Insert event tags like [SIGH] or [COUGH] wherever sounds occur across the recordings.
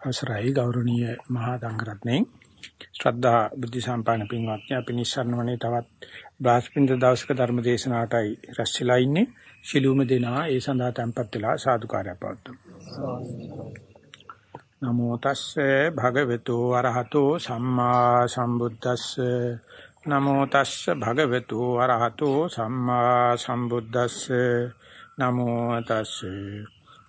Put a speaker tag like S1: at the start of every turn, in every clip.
S1: අවසරයි ගෞරවනීය මහා සංඝරත්නයේ ශ්‍රද්ධා බුද්ධ සම්පන්න පින්වත්නි අපි නිස්සාරණවනේ තවත් බ්‍රාස්පින්ද දවසක ධර්ම දේශනාවටයි රැස්ලා ඉන්නේ. ශිළුම දෙනා ඒ සඳහා tempත් වෙලා සාදුකාරය පවතුමු නමෝ තස්සේ භගවතු අරහතෝ සම්මා සම්බුද්දස්සේ. නමෝ තස්සේ භගවතු අරහතෝ සම්මා සම්බුද්දස්සේ. නමෝ තස්සේ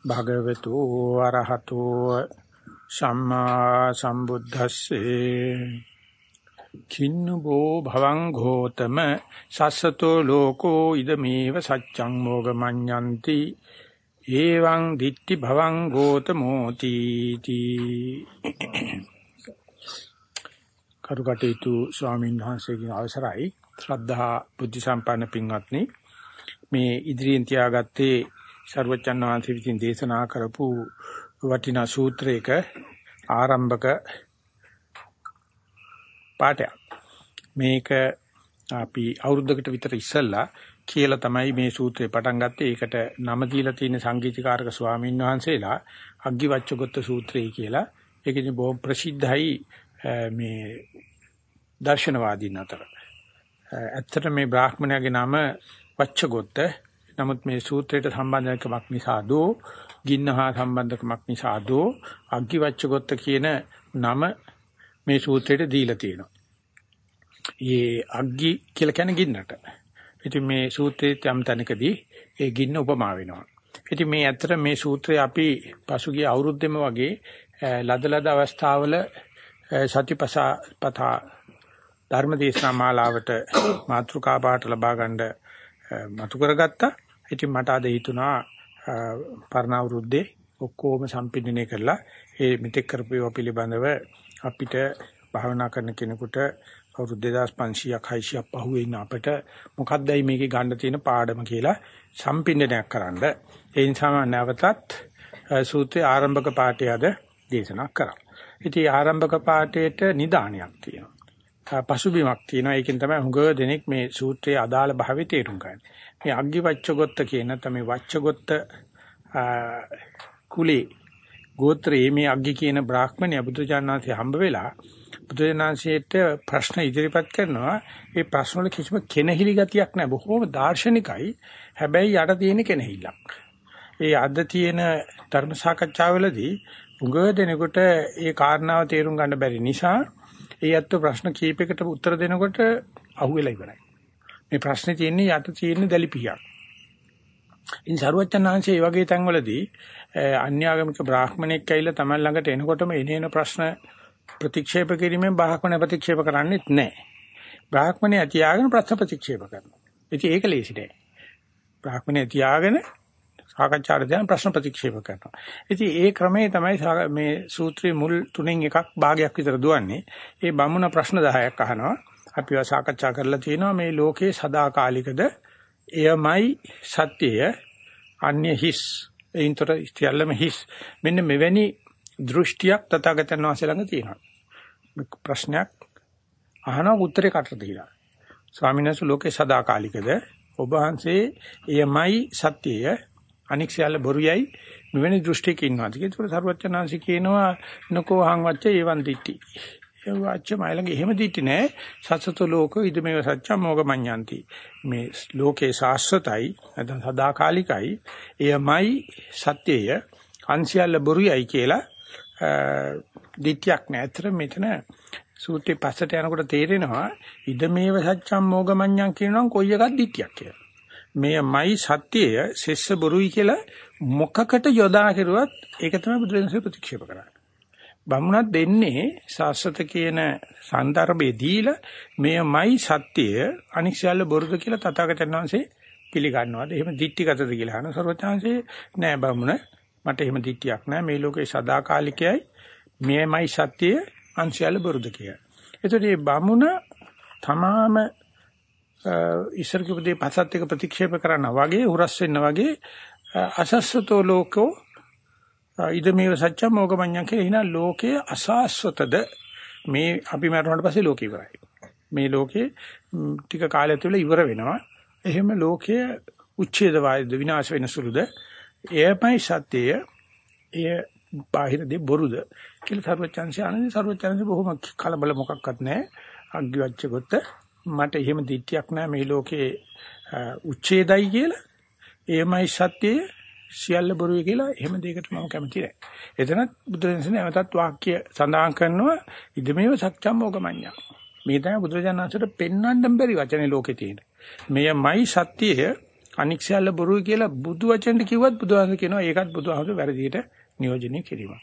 S1: භගවතු අරහතෝ සම්මා සම්බුද්දස්සේ කින්නබෝ භවං ඝෝතම සස්සතෝ ලෝකෝ ඉදමේව සච්ඡං මොගමඤ්ඤන්ති එවං දිට්ටි භවං ඝෝතමෝති තී. කරුකටේතු ස්වාමීන් වහන්සේගේ අවසරයි. ශ්‍රද්ධා බුද්ධ සම්පන්න පින්වත්නි මේ ඉදිරියෙන් තියාගත්තේ ਸਰවචන් වහන්සේ විසින් දේශනා කරපු වටිනා සූත්‍රයක ආරම්භක පාඩයක්. මේක අපි අවුරුද්දකට විතර ඉස්සෙල්ලා කියලා තමයි මේ සූත්‍රේ පටන් ගත්තේ. ඒකට නම දීලා තියෙන සංගීතකාරක ස්වාමීන් වහන්සේලා අග්ගිවච්ඡගොත්ත සූත්‍රය කියලා. ඒකෙදි බොහොම ප්‍රසිද්ධයි මේ දර්ශනවාදීන් අතර. ඇත්තට මේ බ්‍රාහ්මණයාගේ නම වච්ඡගොත්ත. නමුත් මේ සූත්‍රයට සම්බන්ධකමක් නිසා දෝ ගින්න හා සම්බන්ධකමක් නිසා දෝ අග්ගිවච්ඡගොත්ත කියන නම මේ සූත්‍රයට දීලා තියෙනවා. ඒ අග්ගි කියලා කියන්නේ ගින්නට. ඉතින් මේ සූත්‍රයේ යම් තැනකදී ඒ ගින්න උපමා වෙනවා. ඉතින් මේ ඇත්තට මේ සූත්‍රය අපි පසුගිය අවුරුද්දෙම වගේ ලදලද අවස්ථාවල සතිපසා පතා ධර්මදේශනා මාලාවට මාතෘකා පාඨ ලබා ගන්න මතු කරගත්තා. ඉතින් මට අද හිතුණා පරණ අවුරුද්දේ ඔක්කොම සම්පින්දනය කරලා ඒ මෙතෙක් කරපු ඒවා පිළිබඳව අපිට භාවනා කරන කෙනෙකුට අවුරුදු 2500ක් 600ක් පහුවෙන්න අපිට මොකක්දයි මේකේ ගන්න තියෙන පාඩම කියලා සම්පින්දනයක් කරන්න. ඒ නිසා නැවතත් සූත්‍රයේ ආරම්භක පාඩය අද දේශනා කරා. ඉතින් ආරම්භක පාඩේට නිදානියක් තියෙනවා. පසුබිමක් තියෙනවා. ඒකෙන් තමයි හුඟ දෙනෙක් මේ සූත්‍රයේ අදාළ භාවය තේරුම් ගන්නේ. මේ අග්ගිවච්ඡගොත්ත කියන තමයි වච්ඡගොත්ත කුලේ ගෝත්‍රයේ මේ අග්ගි කියන බ්‍රාහ්මණය බුදුජානනාථේ හම්බ වෙලා බුදුජානනාංශයට ප්‍රශ්න ඉදිරිපත් කරනවා. ඒ ප්‍රශ්න වල කිසිම කෙනහිලි ගතියක් නැහැ. බොහෝම දාර්ශනිකයි. හැබැයි යට තියෙන කෙනහිල්ලක්. ඒ අද තියෙන ධර්ම සාකච්ඡාවලදී උගව දෙනකොට ඒ කාරණාව තේරුම් ගන්න බැරි නිසා ඒ අත්ව ප්‍රශ්න කීපයකට උත්තර දෙනකොට අහුවෙලා ඉවරයි. මේ ප්‍රශ්නේ තියෙන්නේ යට තියෙන දැලිපියක්. ඉතින් සරුවච්චන්හන්සේ මේ වගේ තැන්වලදී අන්‍යාගමික බ්‍රාහ්මණෙක් ඇවිල්ලා Taman ළඟට එනකොටම එනේන ප්‍රශ්න ප්‍රතික්ෂේප කිරීමෙන් බ්‍රාහ්මණ ප්‍රතික්ෂේප කරන්නේත් නැහැ. බ්‍රාහ්මණය තියාගෙන ප්‍රශ්න ප්‍රතික්ෂේප කරනවා. ඉතින් ඒක ලේසි නෑ. බ්‍රාහ්මණය තියාගෙන සාකච්ඡාට දැන් ප්‍රශ්න ප්‍රතික්ෂේප කරනවා. ඉතින් ඒ ක්‍රමයේ තමයි මේ සූත්‍රයේ මුල් තුනෙන් එකක් භාගයක් විතර දුවන්නේ. ඒ බමුණ ප්‍රශ්න 10ක් අහනවා. අපිව සාකච්ඡා කරලා තියෙනවා මේ ලෝකේ සදාකාලිකද? එයමයි සත්‍යය. අන්‍ය හිස්. ඒන්තර ඉස්තියල්ලම හිස්. මෙන්න මෙවැනි දෘෂ්ටියක් තථාගතයන් වහන්සේ ළඟ තියෙනවා. ප්‍රශ්නයක් අහන උත්තරේ කට දීලා. ස්වාමීන් වහන්සේ ලෝකේ සදාකාලිකද? ඔබ වහන්සේ එයමයි සත්‍යය. අනික් සියල්ල බොරුයයි. මෙවැනි දෘෂ්ටියක ඉන්නවාද කියලා ඒකට සරුවචනාංශි කියනවා නකෝ හං වච්ච ඒවන් දිට්ටි ඒ වාච්‍ය මයිලඟ එහෙම දිටි නෑ. සත්සත ලෝක ඉදමේව සත්‍යම් මොගමඤ්ඤන්ති මේ ලෝකේ සාස්වතයි නැත්නම් සදාකාලිකයි. එයමයි සත්‍යය. අන්සියල්ල බොරුයයි කියලා දිට්ඨියක් නෑ. අතර මෙතන සූත්‍රේ පස්සට යනකොට තේරෙනවා ඉදමේව සත්‍යම් මොගමඤ්ඤන් කියනනම් කොයි එකක් දිට්ඨියක් කියලා. මෙයමයි සත්‍යය සෙස්ස බොරුයි කියලා මොකකට යොදා කෙරුවත් ඒක තමයි බුදුරජාණන් ප්‍රතික්ෂේප කරන්නේ. බමුණක් දෙන්නේ සාස්වත කියන සන්දර්භයේ දීලා මෙයමයි සත්‍යය අනික් සියල්ල බොරුද කියලා තථාගතයන් වහන්සේ පිළිගන්නවාද? එහෙම දික්ටිගතද කියලා අහන සර්වචාන්සේ නෑ බමුණ. මට එහෙම දික්ටියක් නෑ. මේ ලෝකේ සදාකාලිකයයි. මෙයමයි සත්‍යය අනිසියල්ල බොරුද කියලා. එතකොට මේ බමුණ තමාම ඉස්සර කිව්වේ පසත් එක ප්‍රතික්ෂේප කරනවා වගේ උරස් වෙන්න වගේ අසස්සතෝ ලෝකෝ ඉදමේව සත්‍යම් මොගමඤ්ඤං කියලා එන ලෝකයේ අසාස්වතද මේ අපි මරුණාට පස්සේ ලෝකෙ ඉවරයි. මේ ලෝකේ ටික කාලයක් තුළ ඉවර වෙනවා. එහෙම ලෝකයේ උච්ඡේද වායද විනාශ වෙන සුළුද එයමයි සත්‍යය. එය බාහිර දේ බොරුද කියලා සර්වචන්සේ අනන්‍ය සර්වචන්සේ බොහොම කලබල මොකක්වත් නැහැ. අග්ගිවච්ච කොට මට එහෙම දිට්ඨියක් නැහැ මේ ලෝකේ උච්ඡේදයි කියලා. එයමයි සත්‍යය සියල්ල බොරුයි කියලා එහෙම දෙයකට මම කැමති නැහැ. එතනත් බුදුරජාණන් නැවතත් වාක්‍ය සඳහන් කරනවා ඉදමේව සත්‍යම් මොගමඤ්ඤා. මේ තමයි බුදුරජාණන්සට පෙන්වන්න බැරි වචනේ ලෝකේ තියෙන. මෙයමයි සත්‍යය අනික් සියල්ල බොරුයි කියලා බුදු වචනෙට කිව්වත් බුදුහාම කියනවා ඒකත් බුදුහාමට වැරදියට නියෝජනය කිරීම.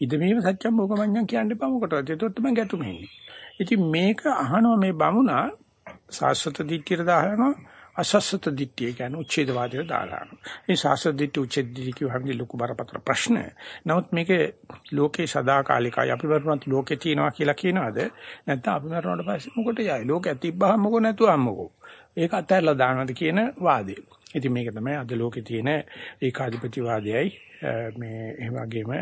S1: ඉදමේව සත්‍යම් මොගමඤ්ඤා කියන්න එපා මොකටද? ඒතොත් තමයි ගැතුම එන්නේ. ඉතින් මේක අහනවා මේ බමුණා සාස්වත දිට්ඨියට දානවා අසස්සත දිට්ඨිය කියන්නේ උච්ඡේදවාදයට දාලා. මේ සාස්වත දිට්ඨි උච්ඡේද දිට්ඨිය කියවන්නේ ලොකු බරපතල ප්‍රශ්න. නමුත් මේක ලෝකේ සදාකාලිකයි අපි වරුණත් ලෝකේ තියනවා කියලා කියනවාද? නැත්නම් අපි මරුණාට පස්සේ මොකට යයි? ලෝකයක් තිබ්බහම මොකෝ නැතුවම මොකෝ? ඒක අතහැරලා දානවද කියන වාදය. ඉතින් මේක තමයි අද ලෝකේ තියෙන ඒකාධිපති වාදයයි මේ ඒ වගේම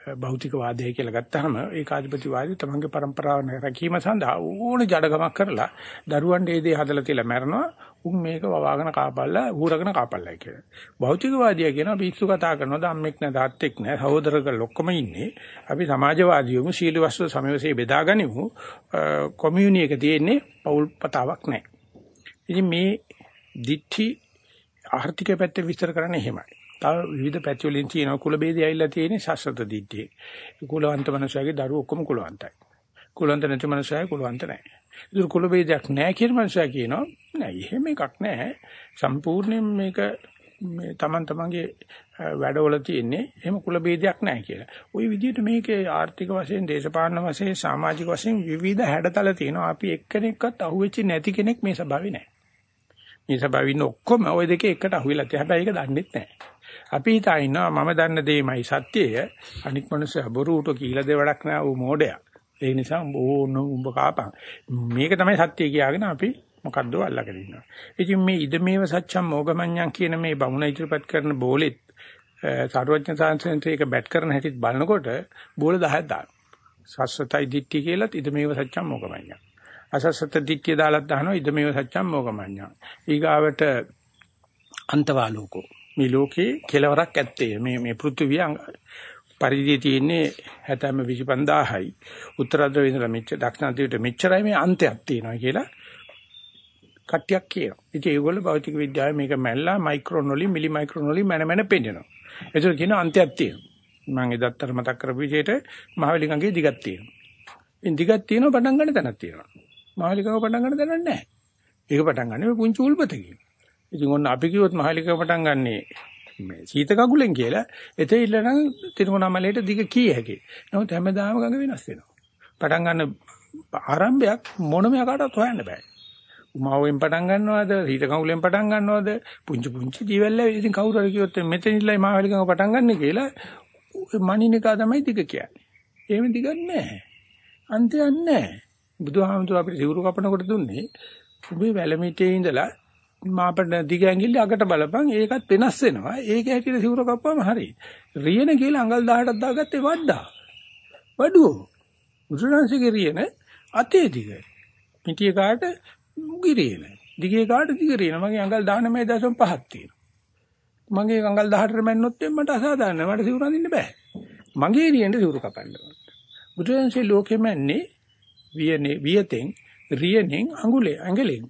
S1: භෞතික වාදය කියලා ගත්තාම ඒකාධිපතිවාදී තමන්ගේ પરම්පරාව රැකීම සඳහා ඕන ජඩගමක් කරලා දරුවන් ඒ දේ හදලා තියලා මැරනවා උන් මේක වවාගෙන කාපල්ලා ඌරගෙන කාපල්ලා කියලා. භෞතිකවාදියා කියනවා පිස්සු කතා කරනවා ධම්මෙක් නැ තාත්තෙක් නැ සහෝදරකල් ඔක්කොම ඉන්නේ. අපි සමාජවාදීවමු සීල වස්තු සමවසේ බෙදාගනිමු. කොමියුනි එක තියෙන්නේ පෞල් පතාවක් නැහැ. ඉතින් මේ දිඨි ආර්ථික පැත්ත විස්තර කරන්නේ එහෙමයි. තව විවිධ පැති වලින් තියෙන කුල බේදය ඇවිල්ලා තියෙන්නේ සස්වත දිට්ඨිය. කුලවන්ත මනුස්සයගේ දරුවෝ ඔක්කොම කුලවන්තයි. කුලවන්ත නැති මනුස්සයයි කුලවන්ත නැහැ. ඒක කුල බේදයක් නැහැ කියන මනුස්සයා කියනවා නෑ එහෙම එකක් නැහැ. සම්පූර්ණයෙන් මේක මේ Taman tamanගේ වැඩවල තියෙන්නේ එහෙම කුල බේදයක් නැහැ කියලා. ওই විදිහට මේකේ ආර්ථික වශයෙන්, දේශපාලන වශයෙන්, සමාජික වශයෙන් විවිධ හැඩතල තියෙනවා. අපි එක්කෙනෙක්වත් අහුවෙච්ච නැති කෙනෙක් මේ සභාවේ නැහැ. මේ සභාවේ ඉන්න ඔක්කොම ওই දෙකේ එකට අහුවෙලා තියෙනවා. හැබැයි ඒක දන්නෙත් නැහැ. අපි හිතා ඉන්නවා මම දන්න දෙයමයි සත්‍යය. අනික් මිනිස්සු බොරුට කියලා දෙ වැඩක් නෑ ඌ මෝඩයා. ඒ නිසා ඕන උඹ කාපන්. මේක තමයි සත්‍ය කියාගෙන අපි මොකද්ද අල්ලගෙන ඉන්නවා. ඉතින් මේ ඉදමේව සත්‍යම් මොගමඤ්ඤං කියන මේ බමුණ ඉදිරිපත් කරන බෝලෙත් සාරවත්න සාංශෙන්ට බැට් කරන හැටිත් බලනකොට බෝල 10ක් දානවා සස්සතයි දිට්ඨි කියලාත් ඉදමේව සත්‍යම් මොගමඤ්ඤං අසස්සත දිට්ඨිය දාලා දානවා ඉදමේව සත්‍යම් මොගමඤ්ඤං ඊගාවට අන්තවාලෝකෝ. මේ ලෝකේ කෙලවරක් ඇත්තේ මේ මේ පෘථිවිය පරිධිය තියෙන්නේ හැතැම්ම 25000යි උත්තරද්‍රව ඉඳලා මෙච්ච දක්ෂිණාදියට මෙච්චරයි මේ අන්තයක් තියෙනවා කියලා කට්ටියක් කියනවා. ඉතින් ඒගොල්ලෝ භෞතික විද්‍යාවේ මේක මැල්ලා මයික්‍රෝන වලින් මිලි මයික්‍රෝන වලින් මැන මැන පෙන්නනවා. ඒක කියන අන්තයක් තියෙනවා. මම එදත්තර මතක් කරපු විදිහට මහවැලිගඟේ දිගක් තියෙනවා. ඉතින් දිගක් තියෙනවා පටන් ගන්න තැනක් තියෙනවා. මහවැලිගඟ පටන් ගන්න තැනක් නැහැ. ඒක පටන් ගන්න මේ පුංචි උල්පතකින්. ඉතින් ඔන්න අපි කිව්වොත් මහලික පටන් ගන්නේ මේ සීත කකුලෙන් කියලා එතේ ඉල්ලනම් තිරුණාමලයට දිග කී හැකි. නමුත් හැමදාම ගඟ වෙනස් වෙනවා. පටන් ගන්න ආරම්භයක් මොනම යකටවත් හොයන්න බෑ. උමාවෙන් පටන් ගන්නවද සීත කකුලෙන් පටන් ගන්නවද පුංචි පුංචි ජීවැල්ල ඉතින් කවුරු හරි කිව්වොත් මෙතන ඉල්ලයි මහලිකම පටන් ගන්න කියලා මනිනිකා තමයි දිග කියන්නේ. එහෙම දිගක් නැහැ. අන්තයක් නැහැ. බුදුහාමුදුර අපිට සිවුරු කපනකොට දුන්නේ උඹේ වැලමිටේ ඉඳලා මාපට දිග ඇඟිල්ල අගට බලපන් ඒකත් වෙනස් වෙනවා. ඒක හැටියට සිවුර කප්පම හරි. රියන කියලා අඟල් 18ක් දාගත්තේ වඩා. වඩුව. බුදුරජාණන්සේගේ රියන අතේ දිග. පිටිය කාට මුගි රියන. දිගේ කාට දිග රියන. මගේ අඟල් 19.5ක් තියෙනවා. මගේ අඟල් 18ට මැන්නොත් මට අසාධාරණයි. මට සිවුර අඳින්න බෑ. මගේ රියෙන්ද සිවුර කපන්න ඕන. බුදුරජාණන්සේ ලෝකෙම ඇන්නේ වියනේ වියතෙන් රියනෙන් අඟුලේ ඇඟලෙන්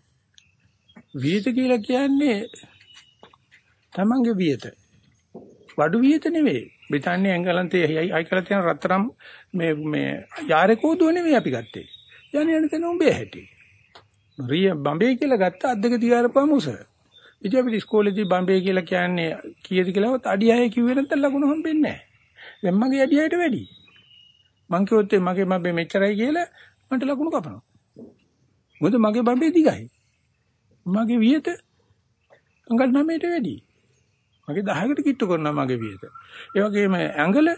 S1: වියත කියලා කියන්නේ තමන්ගේ වියත. වඩු වියත නෙවෙයි. බ්‍රිතාන්‍ය එංගලන්තයේ අය කරලා තියෙන රත්තරම් මේ මේ යාරකෝදුව නෙවෙයි අපි ගත්තේ. යන්නේ යන තැන උඹේ හැටි. රිය බම්බේ කියලා ගත්ත අද්දක තියාරපම උස. ඉතින් අපි ඉස්කෝලේදී බම්බේ කියලා කියන්නේ කීයද කියලාවත් අඩි 6 කිව්වේ නැත්නම් ලකුණු හම්බෙන්නේ නැහැ. දැන් මගේ අඩි 6ට වැඩි. මං කිව්වොත් මගේ බම්බේ මෙච්චරයි කියලා මට ලකුණු කපනවා. මොකද මගේ බම්බේ දිගයි. මගේ වියත අඟල් 9ට වැඩි. මගේ 10කට කිට්ටු කරනවා මගේ වියත. ඒ වගේම ඇඟල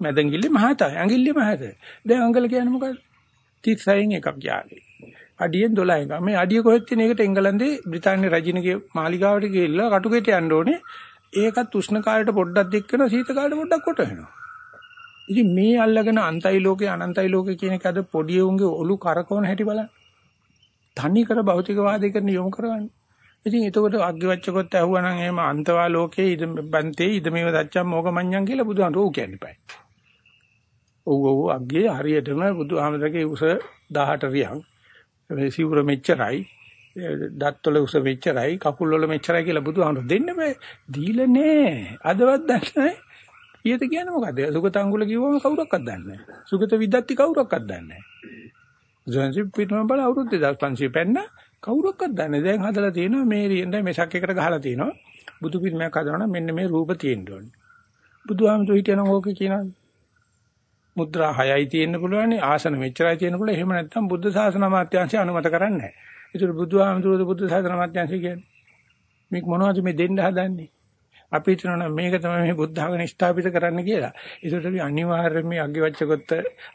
S1: මැදඟිල්ල මහත ඇඟිල්ල මහත. දැන් අඟල කියන්නේ මොකක්ද? 36න් එකක් යාගේ. අඩියෙන් 12 එක. මේ අඩිය කොහෙද තියෙන එකට එංගලන්තේ බ්‍රිතාන්‍ය රජිනගේ මාලිගාවට ගිහිල්ලා කටුකෙට යන්න ඕනේ. ඒකත් උෂ්ණ කාලයට පොඩ්ඩක් දික් කරනවා සීත කාලයට පොඩ්ඩක් කොට වෙනවා. ඉතින් මේ අල්ලගෙන අන්තයි ලෝකේ අනන්තයි ලෝකේ කියන එක අද පොඩි උන්ගේ ඔලු කරකවන හැටි බලන්න. තනි කර භෞතිකවාදී කරන යොමු කරවන්නේ. ඉතින් එතකොට අග්ගිවච්ඡකොත් ඇහුවා නම් එහෙම අන්තවා ලෝකේ ඉද බන්තේ ඉදමේව සත්‍යම් මොගමඤ්ඤං කියලා බුදුහාමුදුරුවෝ කියන්නේ පයි. ඔව් ඔව් අග්ගේ හරියටම බුදුහාමරගේ උස 18 රියන්. මේ සිවුර මෙච්චරයි. දත්වල උස මෙච්චරයි. කකුල් වල මෙච්චරයි කියලා බුදුහාමර දෙන්න බෑ. දීලා නෑ. අදවත් දන්නේ නෑ. ඊට කියන්නේ මොකද? සුගත අඟුල කිව්වම කවුරක්වත් දන්නේ නෑ. සුගත විද්যাත්ති කවුරක්වත් දන්නේ නෑ. ජොන්සි පිටම බල අවුරුදු 2500 පෙන්න කවුරක්වත් දන්නේ දැන් හදලා තියෙනවා මේ රියෙන්ද මෙසක් එකට ගහලා තියෙනවා. බුදු පිළිමයක් හදනවා මෙන්න මේ රූප තියෙන්න ඕනේ. බුදුහාමුදුරු හිටියනම් ඕක කියනවා. මුද්‍රා 6යි තියෙන්න පුළුවන් ආසන මෙච්චරයි තියෙන්න පුළුවන් එහෙම නැත්නම් බුද්ධ ශාසන අමාත්‍යාංශය අනුමත කරන්නේ නැහැ. ඒතර බුදුහාමුදුරුවෝ බුද්ධ ශාසන අමාත්‍යාංශය කියන්නේ මේක මොනවද මේ දෙන්න හදන්නේ? අපි හිතනවා මේක තමයි මේ බුද්ධ ආගම ස්ථාපිත කරන්න කියලා. ඒකට අපි අනිවාර්යයෙන් මේ අග්ගිවච්ඡකොත්ත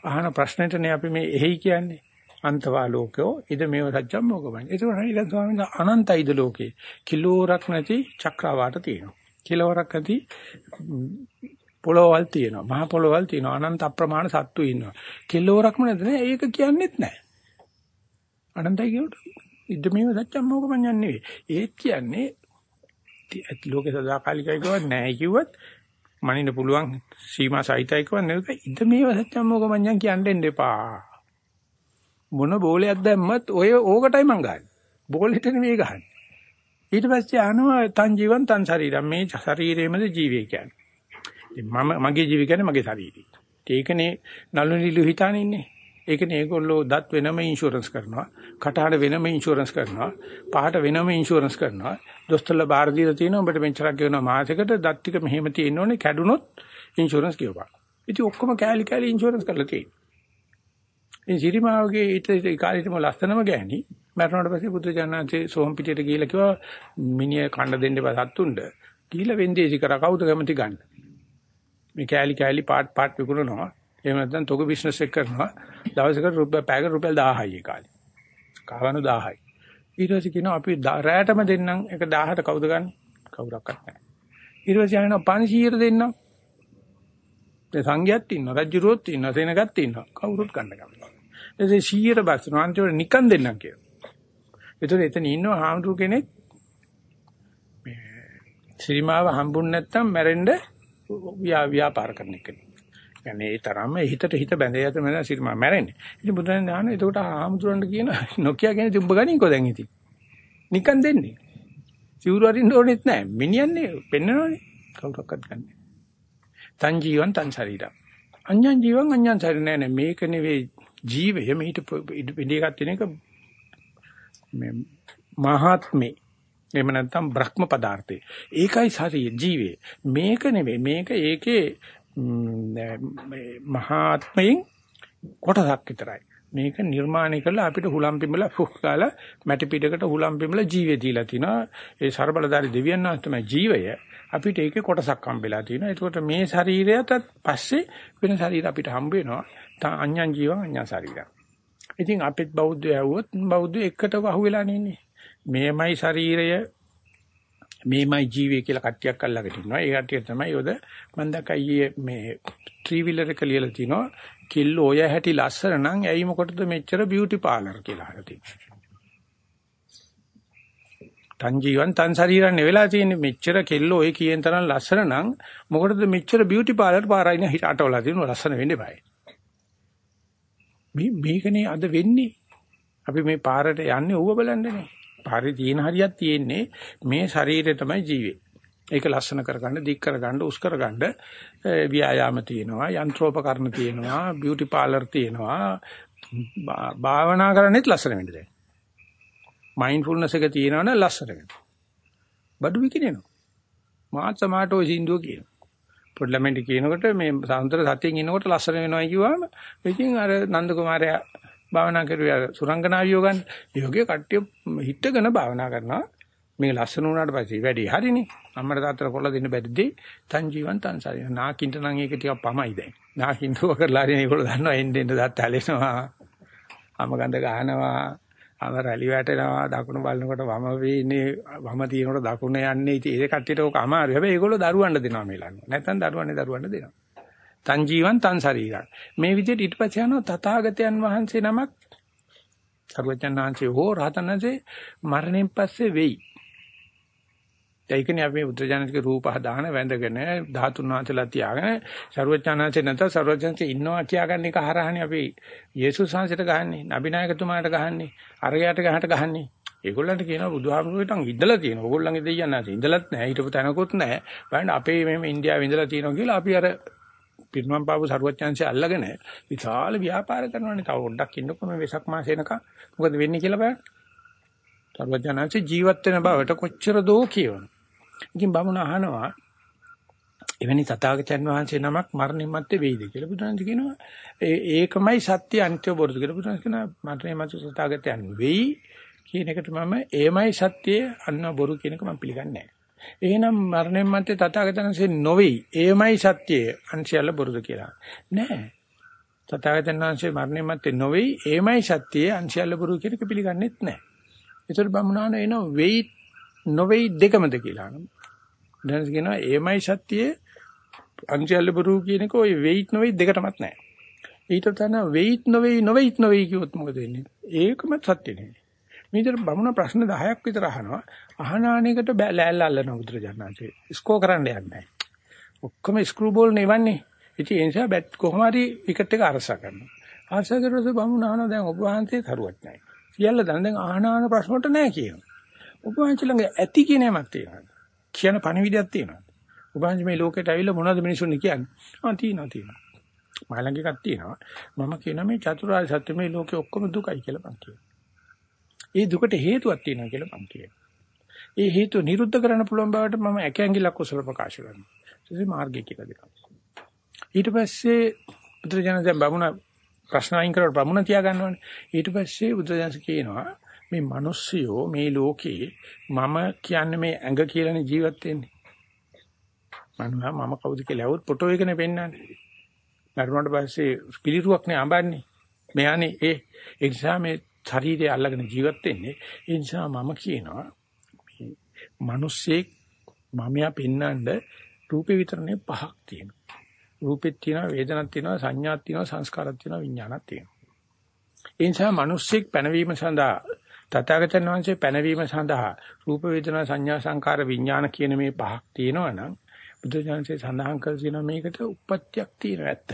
S1: අහන ප්‍රශ්නෙටනේ අපි මේ එහෙයි කියන්නේ. අන්තවා ලෝකෝ ඉද මේව සත්‍යම් මොකමයි. ඒක නේද ස්වාමීන් වහන්සේ අනන්තයිද ලෝකේ. කිලෝරක් නැති චක්‍රවාට තියෙනවා. කිලෝරක් නැති පොළොවල් තියෙනවා. මහ පොළොවල් තියෙනවා. අනන්ත අප්‍රමාණ සත්තු ඉන්නවා. කිලෝරක්ම නැද නේ. ඒක කියන්නෙත් නැහැ. අනන්තයි කියනකොට ඉද මේව සත්‍යම් මොකමයි නෙවෙයි. ඒත් කියන්නේ ලෝකේ සදාකාලිකයි කිව්වත් නැහැ කිව්වත් මනින්න පුළුවන් සීමා සහිතයි කිව්වත් නෙවෙයි. ඉද මේව සත්‍යම් මොකමයි කියන්න දෙන්න එපා. මොන බෝලයක් දැම්මත් ඔය ඕකටයි මං ගහන්නේ. බෝලෙට නෙමෙයි ගහන්නේ. ඊට පස්සේ අහනවා තන් ජීවන් තන් ශරීරම් මේ ශරීරයේමද ජීවය කියන්නේ. මම මගේ ජීවය කියන්නේ මගේ ශරීරය. ඒකනේ නළු නිලු හිතාන ඉන්නේ. ඒකනේ ඒගොල්ලෝ දත් වෙනම ඉන්ෂුරන්ස් කරනවා, කටහඬ වෙනම ඉන්ෂුරන්ස් කරනවා, පහට වෙනම ඉන්ෂුරන්ස් කරනවා. දොස්තරලා බාර දීලා තියෙනවා උඹට මෙච්චරක් ගෙවනවා මාසෙකට දත් ටික මෙහෙම තියෙන්න ඕනේ කැඩුනොත් ඉන්ෂුරන්ස් කියවපන්. ඉතින් ඔක්කොම කෑලි කෑලි ඉන්ෂුරන්ස් කරලා තියෙනවා. ඉතින් සිරිමාවගේ ඊට කාලෙටම ලස්සනම ගෑණි මරණයට පස්සේ බුදුජානනාංශේ සෝම් පිටියට ගිහිල්ලා කිව්වා මිනිහ කන්න දෙන්න එපා සත්තුන්ට. ගිහිල්ලා වෙන්දේසි කරා කවුද කැමති ගන්න. මේ කෑලි කෑලි පාට් පාට් විකුණනවා. එහෙම නැත්නම් තොග බිස්නස් එක කරනවා. දවසකට රුපියල් පැයක රුපියල් 1000යි ඒ කාලේ. කවණු 1000යි. ඊට පස්සේ කියනවා අපි රැයටම දෙන්නම් එක 1000ට කවුද ගන්න? කවුරක්වත් නැහැ. ඊට පස්සේ යනවා 500ට දෙන්නම්. ඒ සංඝයාත් ඉන්නවා, රජුරුවොත් ඉන්නවා, සෙනගත් ඉන්නවා. කවුරුත් ගන්න කම. එසේ 100ට බස්සන අන්තිමට නිකන් දෙන්නම් කියලා. ඒතර එතන ඉන්නවා හාමුදුරු කෙනෙක් මේ ශ්‍රීමාව හම්බුනේ නැත්තම් මැරෙන්න ව්‍යාපාර කරන එක. يعني ඒ තරම්ම හිතට හිත බැඳේ යත මම ශ්‍රීමා මැරෙන්නේ. ඉතින් බුදුන් දාන එතකොට හාමුදුරන්ට කියන නොකිය කියන තිබ්බ ගනින්කෝ දැන් ඉතින්. නිකන් දෙන්නේ. සිවුරු අරින්න ඕනෙත් නැහැ. මිනිහන්නේ පෙන්නනෝනේ. කවුරක්වත් ගන්න. තන් ජීවන් තන් ශරීරම්. අඤ්ඤං ජීවන් අඤ්ඤං ශරීර නෑ නෑ මේක නෙවෙයි ජීවය මේිට පිළිගත් වෙන එක මේ මහාත්මේ. එහෙම නැත්නම් බ්‍රහ්ම පදාර්ථේ. ඒකයි ශරීර ජීවේ මේක නෙවෙයි. මේක ඒකේ මහාත්මයෙන් කොටසක් විතරයි. මේක නිර්මාණය කළා අපිට හුලම් පිඹලා ෆුක් කාලා මැටි පිටකට හුලම් පිඹලා ජීවේ දීලා තිනවා ඒ ਸਰබලදාරි දෙවියන් වහන්සේ තමයි ජීවය අපිට ඒකේ කොටසක් හම්බෙලා තිනවා ඒකට මේ ශරීරයටත් පස්සේ වෙන ශරීර අපිට හම්බ වෙනවා අඤ්ඤං ජීවං අඤ්ඤං ශරීරං. ඉතින් අපිත් බෞද්ධය ඇහුවොත් බෞද්ධ එකට වහුවෙලා නෙන්නේ. මේමයි ශරීරය මේමයි ජීවය කියලා කට්ටියක් අල්ලගෙන ඉන්නවා. ඒ කට්ටිය තමයි යොද මම දැක්කයි මේ ත්‍රී වීලර් එක ලියලා තිනවා. කිල්ල ඔය හැටි ලස්සන නම් ඇයි මොකටද මෙච්චර බියුටි පාර්ලර් කියලා අහලා තියෙන්නේ. තන් ජීවන් තන් ශරීරන්නේ වෙලා තියෙන්නේ මෙච්චර කෙල්ල ඔය කියන තරම් ලස්සන නම් මොකටද මෙච්චර බියුටි පාර්ලර් පාරයින හිට අටවලා තියෙනවා ලස්සන වෙන්නේ බෑ. මේ මේකනේ අද වෙන්නේ. අපි මේ පාරට යන්නේ ඌව බලන්නනේ. පාරේ තියෙන හරියක් තියෙන්නේ මේ ශරීරය තමයි ජීවේ. ඒක ලස්සන කරගන්න, දික් කරගන්න, උස් කරගන්න ව්‍යායාම තියෙනවා, යන්ත්‍රෝපකරණ තියෙනවා, බියුටි පාර්ලර් තියෙනවා. භාවනා කරන්නේත් ලස්සන වෙන්න දැන්. මයින්ඩ්ෆුල්නස් එක තියෙනවනේ ලස්සන වෙන්න. බඩු විකිනෙනවා. මාත් සමාට ඔය සින්දුව කියනවා. පොඩි ළමයින්ට කියනකොට මේ සාන්තර සතියෙන් ඉනකොට ලස්සන වෙනවා කිව්වම ඉතින් අර නන්ද කුමාරයා භාවනා කරුවේ අර සුරංගනාවියෝ ගන්න යෝගයේ කට්ටිය හිටගෙන භාවනා කරනවා මේ ලස්සන වුණාට පස්සේ වැඩි හරිනේ අම්මට තාත්තට කොල්ල දෙන්න බැරිදී තන් ජීවන් තන් සාරි නාකින්ට නම් ඒක ටිකක් පමයි දැන් නාකින්ටව කරලා හරි මේගොල්ලෝ දන්නවා එන්න එන්න දත් හැලෙනවා අම ගඳ ගහනවා අම රැලි වැටෙනවා දකුණු බලනකොට වම වේන්නේ වම තියෙනකොට දකුණ යන්නේ ඉතින් ඒ කට්ටියට ඕක අමාරුයි. හැබැයි ඒගොල්ලෝ දරුවන්ට දෙනවා මේ ලන්න. නැත්නම් දරුවන්නේ දරුවන්ට දෙනවා. තන් ජීවන් තන් ශරීරං. මේ විදිහට ඊට පස්සේ යනවා තථාගතයන් වහන්සේ නමක් සර්වඥාන් වහන්සේ හෝ රහතන්සේ මරණයෙන් පස්සේ වෙයි. ඒකනේ අපි උද්දජනකේ රූප හදාන වැඳගෙන ධාතුන් වහන්සේලා තියාගෙන ਸਰවඥාන්සේ නැත ਸਰවඥාන්සේ ඉන්නවා කියාගන්න එක හරහනේ අපි යේසුස් වහන්සේට ගහන්නේ නබිනායකතුමාට ගහන්නේ අරයාට ගහට ගහන්නේ ඒගොල්ලන්ට කියනවා බුදුහාමුදුරුවෝ ඉඳලා තියෙනවා. ඕගොල්ලන්ගේ දෙයියන් නැහැ. ඉඳලත් නැහැ. හිටපු තැනකුත් නැහැ. බලන්න අපේ මෙහෙම ඉන්දියාවේ ඉඳලා තියෙනවා කියලා අපි අර පිරිනම් පාපු සරුවච්චාන්සේ අල්ලගෙන විශාල ව්‍යාපාර කරනවානේ. තව පොඩ්ඩක් ඉන්නකොම වෙසක් මාසේ එනකම් මොකද වෙන්නේ කියලා බලන්න. සරුවච්චාන්සේ ජීවත් වෙන බවට කොච්චර දෝ කියවන. ඉතින් බමුණ අහනවා එවැනි තථාගතයන් වහන්සේ නමක් මරණින් මත්තේ වෙයිද කියලා බුදුන්සේ කියනවා ඒකමයි සත්‍ය අන්ත්‍ය බොරුද කියලා බුදුන්සේ කියනවා මරණින් මත්තේ තථාගතයන් වෙයි කියන එකට මම එමයි සත්‍යය අන්න බොරු කියන එක මම පිළිගන්නේ නැහැ. එහෙනම් මරණයන් මැත්තේ තථාගතයන්සේ නොවේ. එමයි සත්‍යය අන්සියල්ල බොරුද කියලා. නෑ. තථාගතයන් වහන්සේ මරණයන් මැත්තේ නොවේ. එමයි සත්‍යය අන්සියල්ල බොරු කියන එක පිළිගන්නෙත් නෑ. ඒතර බමුණාන එන වෙයි නොවේ දෙකමද කියලා. දැන් කියනවා එමයි සත්‍යය අන්සියල්ල බොරු කියන එක ওই වෙයිත් නොවේ දෙකටමත් නෑ. ඊට තන වෙයිත් නොවේ නොවේත් නොවේ කිව්වොත් මොකද වෙන්නේ? ඒකම සත්‍ය නෙවෙයි. මේතර බමුණ ප්‍රශ්න 10ක් විතර අහනවා. අහන අනේකට ලෑල්ල අල්ලන බුදුරජාණන්සේ. ස්කෝ කරන්න යන්නේ නැහැ. ඔක්කොම ස්ක්‍රූ බෝල් නෙවන්නේ. ඉතින් ඒ නිසා බැට් කොහොම හරි විකට් එක අරසා කරනවා. අරසා කරලා බමුණ අහනවා දැන් ඔබ වහන්සේ තරුවක් නැහැ. සියල්ල දැන් දැන් අහන අහන ප්‍රශ්න වලට නැහැ කියනවා. ඔබ වහන්සේ ළඟ ඇති කියන යමක් තියෙනවා. කියන පණිවිඩයක් තියෙනවා. ඔබ වහන්සේ මේ ලෝකෙට ඇවිල්ලා මොනවද මිනිසුන් කියන්නේ? ආ තියෙනවා තියෙනවා. මලංග එකක් තියෙනවා. මම කියන මේ චතුරාර්ය සත්‍ය මේ ලෝකේ ඔක්කොම දුකයි කියලා මං කියනවා. ඒ දුකට හේතුවක් තියෙනවා කියලා මම කියනවා. ඒ හේතුව නිරුද්ධ කරන්න පුළුවන් බවට මම ඇකැංගිලක් කුසල ප්‍රකාශ කරනවා. ඒ මාර්ගය කියලා දෙකක්. ඊට පස්සේ බුදුරජාණන් දැන් බමුණ ප්‍රශ්න අයින් කරලා බමුණ තියා ගන්නවානේ. ඊට පස්සේ බුදුරජාණන් කියනවා මේ මිනිස්සුયો මේ ලෝකේ මම කියන්නේ මේ ඇඟ කියලානේ ජීවත් වෙන්නේ. මනුවා මම කවුද කියලා ඇහුවොත් ෆොටෝ එකනේ පෙන්නන්නේ. මරුණාට පස්සේ පිළිරුවක් නේ අඹන්නේ. මෙයානේ ඒ ඒ නිසා මේ ශරීරය අල්ලගෙන ජීවත් වෙන්නේ. ඒ නිසා මම කියනවා මේ මිනිස්සෙක් මමයා පෙන්නඳ රූපේ විතරනේ පහක් තියෙනවා. රූපෙත් තියෙනවා, වේදනක් තියෙනවා, සංඥාවක් තියෙනවා, සංස්කාරයක් තියෙනවා, විඥානක් තියෙනවා. ඒ නිසා මිනිස්සෙක් පැනවීම සඳහා තථාගතයන් වහන්සේ පැනවීම සඳහා රූප වේදනා සංඥා සංකාර විඥාන කියන මේ පහක් තියෙනවා නම් බුදුසසුනේ සඳහන් කර තියෙනවා මේකට උප්පත්තියක් තියෙනවා ඇත්ත.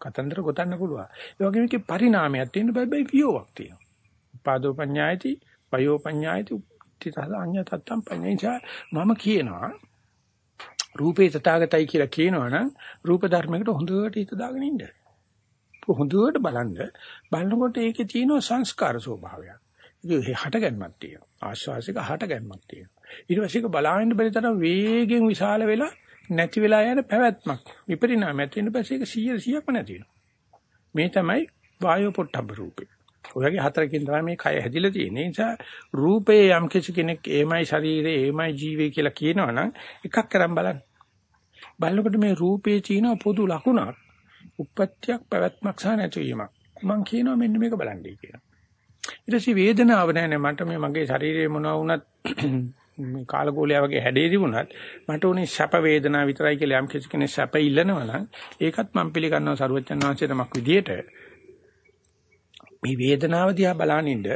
S1: කතන්දර ගොතන්න පුළුවන්. ඒ වගේම මේකේ පරිණාමයක් තියෙන බෑ වියෝවක් තියෙනවා. පාදෝ පඤ්ඤායති වයෝ පඤ්ඤායති උත්තිතහ අඤ්ඤ තත්තම් පඤ්ඤේචා මම කියනවා රූපේ තථාගතයි කියලා කියනවනම් රූප ධර්මයකට හොඳට හිත දාගෙන ඉන්න. හොඳට බලන්න බලනකොට ඒකේ තියෙන සංස්කාර ස්වභාවයක්. ඒක හටගන්මක් තියෙනවා. ආශ්වාසික හටගන්මක් තියෙනවා. ඊට පස්සේ ඒක බලාගෙන බැරි තරම් වේගෙන් විශාල වෙලා නැති වෙලා යන පැවැත්මක්. විපරිණාමයක් තියෙන පස්සේ ඒක 100 100ක්ම නැති වෙනවා. මේ තමයි වායෝ පොට්ටබ්බ රූපේ. ඔයගේ හතරකින් තමයි මේ කය හැදිලා තියෙන්නේ. ඒ නිසා රූපේ යම් කිසි කෙනෙක් එමයි ශරීරේ එමයි ජීවේ කියලා කියනවනම් එකක් කරන් බලන්න. බලනකොට මේ රූපේ තියෙන පොදු ලකුණක්. උප්පත්තියක් පැවැත්මක් සහ නැතිවීමක්. මම කියනවා මෙන්න මේක බලන්නයි කියලා. ඊට පස්සේ වේදනාව නැහැ මට මේ මගේ ශරීරේ මොනවා වුණත් මේ කාලගෝලයා වගේ හැඩේ තිබුණත් මට උනේ සැප වේදනාව විතරයි කියලා යම් කිසි කෙනෙක් සැප ඉල්ලනවා නම් ඒකත් මම පිළිගන්නවා සරුවචන් වහන්සේ තමක් විදියට මේ වේදනාව දිහා බලනින්න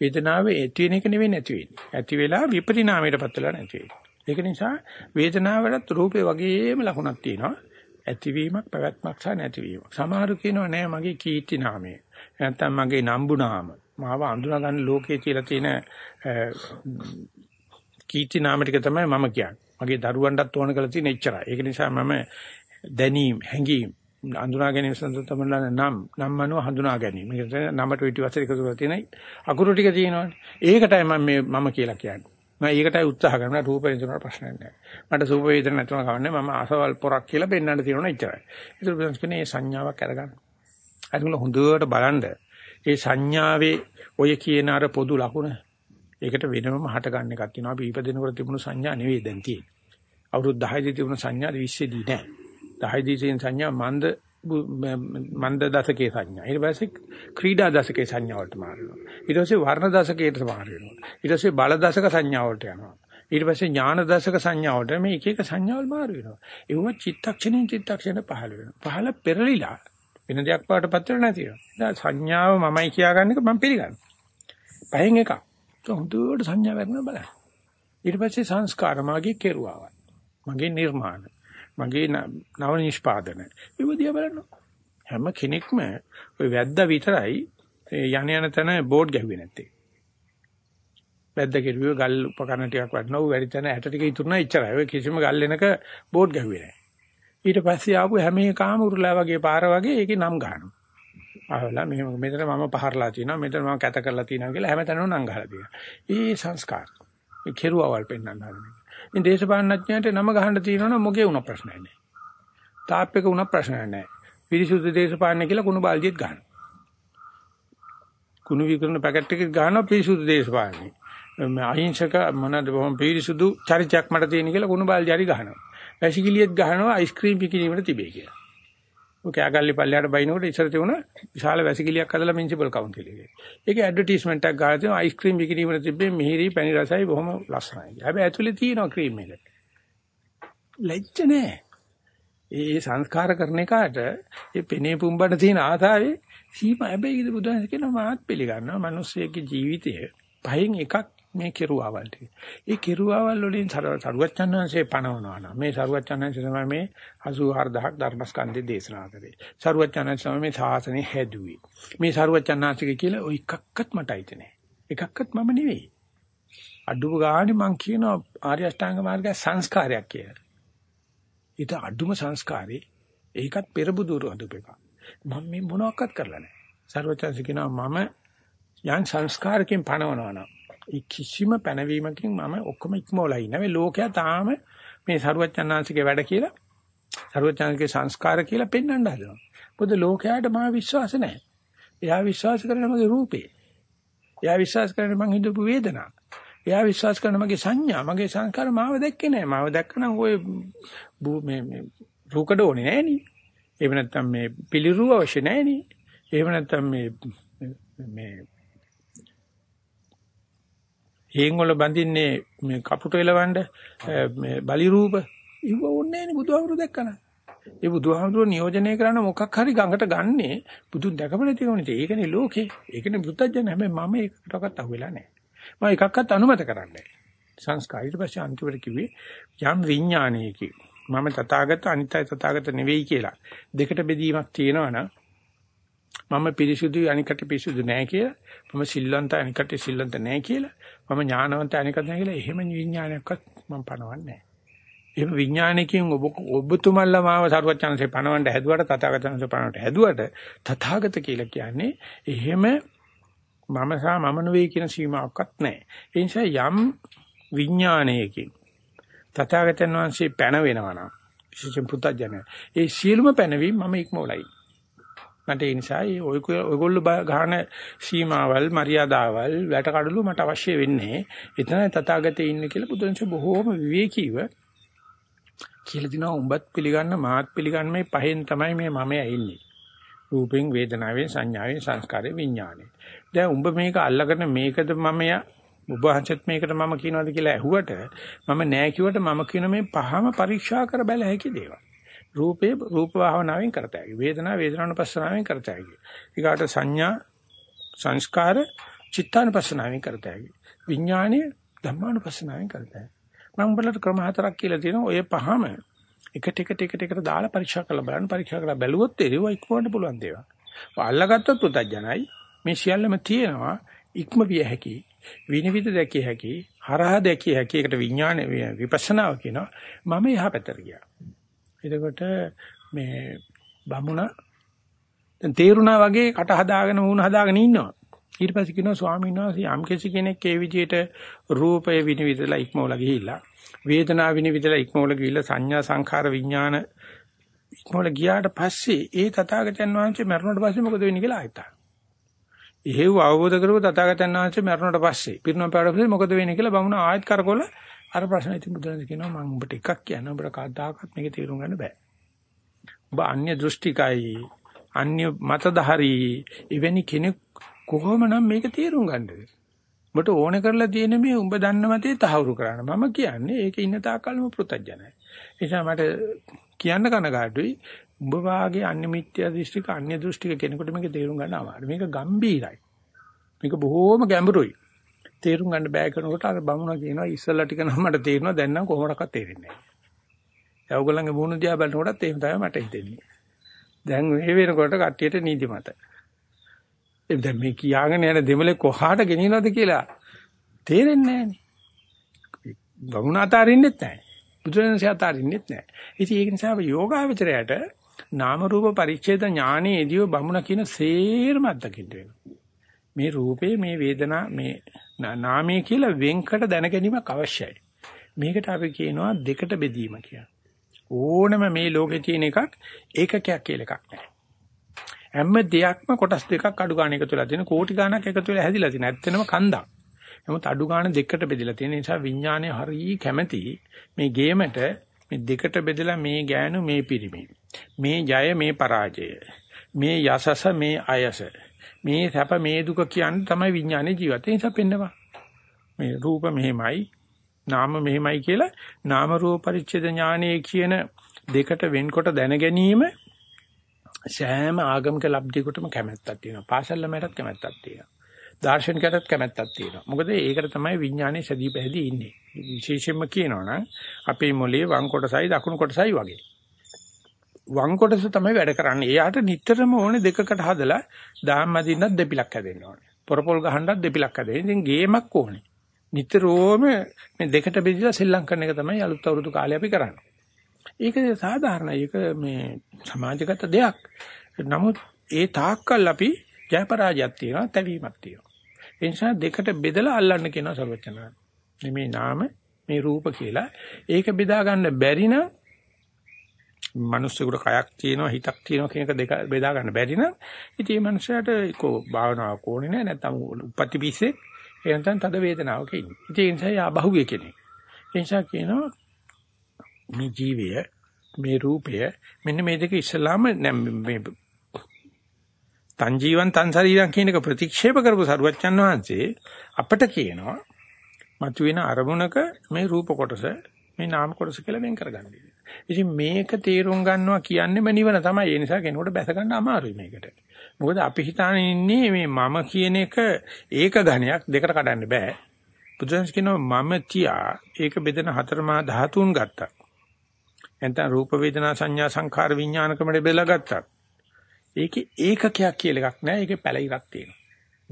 S1: වේදනාව ඇති වෙන එක නෙවෙයි නැති වෙන්නේ. ඇති වෙලා විපරිණාමයටපත් වෙලා නැති වෙන්නේ. ඒක නිසා වේදනාවලත් රූපේ වගේම ලකුණක් තියෙනවා. ඇතිවීමක් පැවැත්මක් සහ නැතිවීමක්. සමහරු කියනවා නෑ මගේ කීර්ති නාමය. නැත්තම් මගේ නම්බු නාම. මාව අඳුනා ගන්න ලෝකයේ කියලා තියෙන කීර්ති නාම ටික තමයි මම කියන්නේ. මගේ දරුවන්ටත් ඕන කරලා තියෙන එච්චරයි. ඒක නිසා මම දැනීම්, හැඟීම් හඳුනා ගැනීම සඳහා තමයි නම් නම් මනුව හඳුනා ගැනීම. මේක නමට පිටි වසර එකතු කරලා තියෙන අකුරු ටික තියෙනවානේ. ඒකටයි මම මේ මම කියලා කියන්නේ. මම ඒකටයි උත්සාහ කරනවා රූප වේදනාවට ප්‍රශ්නයක් නැහැ. මට සූප වේදන නැතුව කවන්නේ මම අසවල් පොරක් කියලා පෙන්වන්න තියෙනවා ඉච්චරයි. ඒක බුදුන්ස් කියන්නේ මේ සංඥාවක් අරගන්න. අරගෙන හොඳට බලන්න. ඒ සංඥාවේ ඔය කියන අර පොදු ලකුණ ඒකට වෙනම හට ගන්න එකක් තියෙනවා. අපි ඉපදෙනකොට තිබුණු සංඥා නෙවෙයි දැන් තියෙන්නේ. අවුරුදු 10 දී තිබුණු සංඥා 20 දී නෑ. 10 දී තියෙන සංඥා මන්ද මන්ද දශකයේ සංඥා. ඊට පස්සේ ක්‍රීඩා දශකයේ සංඥා වලට මාරුනවා. ඊට පස්සේ වර්ණ දශකයට මාරු වෙනවා. ඊට පස්සේ බල දශක සංඥා වලට යනවා. ඊට පස්සේ ඥාන දශක සංඥා වලට මේ එක එක සංඥාවල් මාරු වෙනවා. ඒව චිත්තක්ෂණෙන් චිත්තක්ෂණ පහළ වෙනවා. පහළ පෙරලිලා වෙන දෙයක් පාටපත් වෙලා නැති වෙනවා. දැන් සංඥාව මමයි කියාගන්න එක මම පිළිගන්නවා. පහෙන් එකක්. හොඳට සංඥා වෙන්න බලන්න. ඊට පස්සේ සංස්කාර මාගේ කෙරුවාවල්. මගේ නිර්මාණ. මගේ නව නිෂ්පාදන. ඉවදියා බලන්න. හැම කෙනෙක්ම ওই වැද්දා විතරයි යන යන තැන බෝඩ් ගැහුවේ නැත්තේ. වැද්දා කෙරුවේ ගල් උපකරණ ටිකක් වටනව වැඩි තැන ඇට ටික ඉතුරුනා ඉච්චරයි. ඔය කිසිම ගල් එනක බෝඩ් ගැහුවේ නැහැ. ඊට පස්සේ ආපු හැම එකම උරුලා වගේ පාර වගේ ඒකේ නම් ගන්නවා. ආවලා මෙහෙම මෙතන මම පහරලා තිනවා මෙතන මම කැත කරලා තිනවා කියලා හැමතැනම නම් ගහලා තියෙනවා. ඒ සංස්කාර. ඒ කෙරුවවල් පෙන්වන්න හදන එක. ඉතින් දේශපාලනඥයන්ට නම ගහන්න තියෙනවනම් මොකේ වුණ ප්‍රශ්නයක් නැහැ. තාප් එක වුණ ප්‍රශ්නයක් නැහැ. පිරිසුදු දේශපාලන කියලා කුණු බාල්දියත් ගන්නවා. කුණු විකරන පැකට් එකක් ගන්නවා පිරිසුදු දේශපාලනේ. අහිංසක මොනවාද බොහොම පිරිසුදු චරිතයක් මට තියෙන කියලා කුණු බාල්දිය හරි ගහනවා. වැසිකිළියෙත් ගහනවා අයිස්ක්‍රීම් පිකිනීමට තිබේ කියලා. ඔක ඇගල්ලි පල්ලයට බයිනකොට ඉස්සර තිබුණ විශාල වැසිකිළියක් හදලා මියුනිසිපල් කවුන්සිල් එකේ. ඒකේ ඇඩ්වර්ටයිස්මන්ට් එකක් ගහලා තියෙනවා අයිස්ක්‍රීම් විකිනීමට තිබ්බේ මිහිරි පැණි රසයි බොහොම ලස්සනයි. හැබැයි ඇතුලේ තියෙනවා ක්‍රීම් එක. ලැජ්ජ නෑ. ඒ සංස්කාර කරන එකට ඒ පෙනේ පුම්බට තියෙන ආතාවේ සීමා හැබැයි ඉතින් බුදුන් කියනවා මාත් පිළිගන්නවා. මිනිස්සෙගේ ජීවිතය පහෙන් එකක් මේ කෙරුවාවල් ටික. ඒ කෙරුවාවල් වලින් සරුවච්චන්හන්සේ පනවනවා නම් මේ සරුවච්චන්හන්සේ තමයි මේ 84000ක් ධර්මස්කන්ධය දේශනා කරේ. සරුවච්චන්හන්සේ තමයි මේ ශාසනය හැදුවේ. මේ සරුවච්චන්හන්සේ කියලා ඔය එකක්වත් මට අයිති නෑ. එකක්වත් මම නෙවෙයි. අඩුව ගානේ මං කියනවා ආර්ය අෂ්ටාංග මාර්ගය සංස්කාරයක් කියලා. ඊට අඩුම සංස්කාරේ ඒකත් පෙරබුදුරු අදුපේක. මම මේ මොනවත් කරලා නැහැ. සර්වචන්ස කියනවා මම යන් සංස්කාරකෙන් පණවනවා නම් ඒ කිසිම පැනවීමකින් මම ඔක්කොම ඉක්මවලා ඉන්නේ. මේ ලෝකයා තාම මේ සරුවචනාංශිකේ වැඩ කියලා සරුවචනාංශිකේ සංස්කාර කියලා පෙන්වන්න හදනවා. මොකද ලෝකයාට මා විශ්වාස නැහැ. එයා විශ්වාස කරන්නේ මගේ රූපේ. එයා විශ්වාස කරන්නේ මං හිතපු වේදනා. එයා විශ්වාස කරන මගේ සංඥා, මගේ සංස්කාර මාව දැක්කේ නැහැ. මාව දැක්කනම් ඔය මේ මේ රූකඩ ඕනේ නැහැ නේ. එහෙම නැත්නම් මේ පිළිරුව අවශ්‍ය නැහැ නේ. එහෙම නැත්නම් මේ මේ හේන් වල බඳින්නේ මේ කපුට එලවන්න මේ බලි රූප ඉව ඕනේ නේ බුදුහාමුදුරු දැක්කන. ඒ බුදුහාමුදුරු නියෝජනය කරන මොකක් හරි ගඟට ගන්නේ බුදුන් දැකපල තියෙන්නේ. ඒකනේ ලෝකේ. ඒකනේ බුද්ධජන හැබැයි මම ඒකටවත් අහුවෙලා නැහැ. මම එකක්වත් අනුමත කරන්නේ සංස්කාර ඊට පස්සේ අන්තිමට කිව්වේ යම් විඥානයකින් මම තථාගත අනිත්‍ය තථාගත නෙවෙයි කියලා දෙකට බෙදීමක් තියෙනවා නම් මම පිරිසුදුයි අනිකට පිරිසුදු නැහැ කියලා මම සිල්වන්ත අනිකට සිල්වන්ත නැහැ කියලා මම ඥානවන්ත අනිකට නැහැ කියලා එහෙම විඥානයක්වත් මම පනවන්නේ නැහැ. එහෙම විඥානයකින් ඔබ ඔබතුමල්ලා මාව සරුවචනසේ පනවන්න හැදුවට තථාගතයන්සේ පනවන්න හැදුවට තථාගත කියලා කියන්නේ එහෙම මම සහ මම නෙවෙයි කියන සීමාවක්වත් නැහැ. ඒ නිසා යම් විඥානයකින් තථාගතයන් වහන්සේ පැන වෙනවා නම් විශේෂයෙන් පුතඥය. ඒ සියලුම පැනවීම මම ඉක්මවලයි. මට ඒ නිසා ඔයගොල්ලෝ ගහන සීමාවල් මරියාදාවල් වැටකඩලු මට අවශ්‍ය වෙන්නේ. එතන තථාගතේ ඉන්න කියලා බුදුන්සේ බොහෝම විවේකීව කියලා දිනවා උඹත් පිළිගන්න මාත් පිළිගන්න මේ පහෙන් තමයි මේ මමයා ඉන්නේ. රූපෙන් වේදනාවෙන් සංඥාවෙන් සංස්කාරයෙන් විඥානෙ. දැන් උඹ මේක අල්ලගෙන මේකද මමයා ඔබ වහන්සේත් මේකට මම කියනවාද කියලා ඇහුවට මම නෑ කිව්වට මම කියන මේ පහම පරීක්ෂා කර බැල හැකි දේවල්. රූපේ රූප භාවනාවෙන් කරත හැකි. වේදනාව වේදනානුපස්සනාවෙන් කරත හැකි. ඊගාට සංඥා සංස්කාර චිත්තානුපස්සනාවෙන් කරත හැකි. විඥානීය ධම්මානුපස්සනාවෙන් කරත හැකි. මම උඹලට ක්‍රම හතරක් කියලා තියෙනවා. ඔය පහම එකට එකට එකට එකට දාලා පරීක්ෂා කරලා බලන්න පරීක්ෂා කරලා බැලුවොත් ඒව ඉක්මවන්න පුළුවන් දේවල්. අල්ලගත්තොත් පුතඥයි මේ සියල්ලම තියෙනවා ඉක්ම විය හැකි විනිවිද දැකිය හැකි හරහා දැකිය හැකි ඒකට විඥාන විපස්සනාව කියනවා මම එහා පැත්තට ගියා. එතකොට මේ බමුණ දැන් තේරුණා වගේ කට හදාගෙන වුණ හදාගෙන ඉන්නවා. ඊට පස්සේ කියනවා ස්වාමීන් වහන්සේ යම් කෙනෙක් ඒ විදිහට රූපය විනිවිදලා ඉක්මවලා ගිහිල්ලා වේදනාව විනිවිදලා ඉක්මවල ගිහිල්ලා සංඥා සංඛාර විඥාන ඉක්මවල ගියාට පස්සේ ඒ තථාගතයන් වහන්සේ මරණයට පස්සේ මොකද වෙන්නේ කියලා ආයතා. එහෙව් අවබෝධ කරගො තථාගතයන් වහන්සේ මරණයට පස්සේ පිරුණම් පාඩ පස්සේ මොකද වෙන්නේ කියලා බමුණ ආයත් කරකොල අර ප්‍රශ්න ඉතින් බුදුරජාණන් කියනවා මම ඔබට එකක් කියන්න ඔබට කවදාකවත් මේක තේරුම් ගන්න බෑ. ඔබ අන්‍ය දෘෂ්ටිකයි අන්‍ය මතධාරී එවැනි කෙනෙක් කොහොමනම් මේක තේරුම් ගන්නද? ඔබට ඕන කරලා තියෙන මේ උඹ දන්න මතේ තහවුරු කරන්න. මම කියන්නේ ඒක ඉන්න තාකල්ම පෘතජනයි. ඒ නිසා මට කියන්න කනගාටුයි. උඹ වාගේ අන්‍ය මිත්‍යා දෘෂ්ටික අන්‍ය දෘෂ්ටික කෙනෙකුට මේක තේරුම් ගන්න අමාරුයි. මේක ගම්බීරයි. මේක බොහෝම ගැඹුරුයි. තේරුම් ගන්න බෑ කරනකොට අර බමුණා කියනවා ඉස්සල්ලා ටික නම් මට තේරෙනවා දැන් නම් කොහොමඩක්වත් තේරෙන්නේ නැහැ. ඒගොල්ලන්ගේ මුණ දිහා බලනකොටත් එහෙම තමයි මට හිතෙන්නේ. දැන් මේ වෙනකොට කට්ටියට නීතිමත. ඒ දැන් මේ කියාගෙන යන දෙමලේ කොහාට ගෙනියනවද කියලා තේරෙන්නේ නැහනේ. බමුණ අතාරින්නෙත් නැහැ. බුදුරජාණන්සේ අතාරින්නෙත් නැහැ. ඉතින් ඒක නිසා යෝගාවචරයට නාම රූප පරිච්ඡේද ඥානයේදී බමුණ කියන සේරම අත්දකින්න වෙනවා. මේ රූපේ මේ වේදනා මේ නාමය කියලා වෙන්කට දැන ගැනීමක් අවශ්‍යයි. මේකට අපි කියනවා දෙකට බෙදීම කියලා. ඕනම මේ ලෝකේ තියෙන එකක් ඒකකයක් කියලා එකක් නැහැ. හැම දෙයක්ම කොටස් දෙකක් අඩු ගන්න එකතු වෙලා තියෙන කෝටි ගණක් එකතු වෙලා හැදිලා තියෙන. ඇත්තනම කන්දක්. නමුත් අඩු ගන්න දෙකට බෙදලා තියෙන නිසා විඥානය හරිය කැමැති මේ ගේමට මේ දෙකට බෙදලා මේ ගෑනු මේ පිරිමි. මේ ජය මේ පරාජය. මේ යසස මේ අයස. මේ සැප මේ දුක කියන්නේ තමයි විඥානයේ ජීවිතය. ඒ නිසා පෙන්නවා. මේ රූප මෙහෙමයි, නාම මෙහෙමයි කියලා නාම රූප පරිච්ඡේද ඥානයේ කියන දෙකට වෙන්කොට දැන ගැනීම සෑම ආගමික ලබ්ධියකටම කැමැත්තක් තියෙනවා. පාසල් ළමයටත් කැමැත්තක් තියෙනවා. දාර්ශනිකයටත් කැමැත්තක් තියෙනවා. මොකද ඒකට තමයි විඥානයේ සැදී පැහැදී ඉන්නේ. විශේෂයෙන්ම කියනවනම් අපේ මොලේ වම් කොටසයි දකුණු කොටසයි වගේ. වම් කොටස තමයි වැඩ කරන්නේ. එයාට නිතරම ඕනේ දෙකකට හදලා දාම් අදින්නත් දෙපිලක් හැදෙන්න ඕනේ. පොරපොල් ගහන්නත් දෙපිලක් හැදෙන්න. ඉතින් ගේමක් ඕනේ. නිතරම මේ දෙකට බෙදලා සෙල්ලම් කරන එක තමයි අලුත් අවුරුදු කාලේ අපි කරන්නේ. ඒක සාධාරණයි. ඒක මේ සමාජගත දෙයක්. නමුත් ඒ තාක්කල් අපි ජයපරාජයක් තියෙනවා, තැවීමක් තියෙනවා. ඒ නිසා දෙකට බෙදලා අල්ලන්න කියනවා සර්වචනා. මේ නාම මේ රූප කියලා. ඒක බෙදා ගන්න බැරි නම් මිනිස්සුන්ට කයක් තියෙනවා හිතක් තියෙනවා කියන එක දෙක බෙදා ගන්න බැරි නම් ඉතින් මේ මනුස්සයාට කො භාවනාවක් ඕනේ නැහැ නැත්නම් උපත්ති පිස්සේ ඒ නැත්නම් තද වේදනාවක ඉන්නේ. ඉතින් ඒ නිසා යා බහුවේ කෙනෙක්. ඒ නිසා කියනවා මේ ජීවය මේ රූපය මෙන්න මේ දෙක ඉස්සලාම මේ තන් ජීවන් තන් ශරීරම් කියන එක ප්‍රතික්ෂේප කරපු සරුවච්චන් වහන්සේ අපට කියනවා මතුවෙන අරමුණක මේ රූප කොටස මේ නාම කොටස කියලා වෙන් කරගන්න. ඉතින් මේක තේරුම් ගන්නවා කියන්නේම නිවන තමයි. ඒ නිසා කෙනෙකුට බැස ගන්න අමාරුයි මේකට. මොකද අපි හිතානේ ඉන්නේ මේ මම කියන එක ඒක ඝණයක් දෙකට කඩන්න බෑ. බුදුන්ස් කියනවා මම තියා ඒක බෙදෙන හතරමා ධාතුන් ගත්තා. එතන රූප වේදනා සංඥා සංඛාර විඥාන ක්‍රමයට බෙදලා ගත්තා. ඒකේ ඒකකයක් කියලා එකක් නෑ. ඒකේ පැලිරක් තියෙනවා.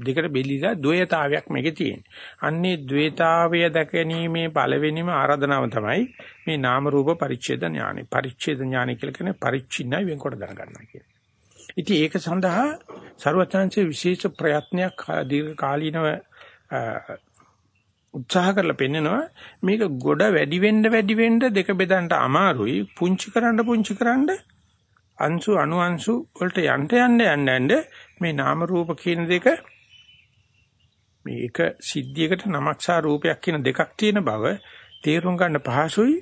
S1: දෙකට බෙලිලා ද්වේතාවයක් මේකේ තියෙන්නේ. අන්නේ ද්වේතාවය දැකීමේ පළවෙනිම ආරාධනාව තමයි මේ නාම රූප පරිච්ඡේද ඥානෙ. පරිච්ඡේද ඥානෙ කියලා කියන්නේ පරිච්ඡින්නයි වෙන්කොට දැනගන්නවා කියන්නේ. ඉතින් ඒක සඳහා ਸਰවඥාන්සේ විශේෂ ප්‍රයත්නයක් දීර්ඝ කාලීනව උත්සාහ කරලා පෙන්නනවා මේක ගොඩ වැඩි වෙන්න වැඩි වෙන්න දෙක බෙදන්න අමාරුයි පුංචි කරන්න පුංචි කරන්න අංශු අණු අංශු වලට යන්න යන්න යන්න යන්න මේ නාම රූප කියන දෙක මේ එක සිද්ධියකට නමක් සහ රූපයක් කියන දෙකක් තියෙන බව තේරුම් ගන්න පහසුයි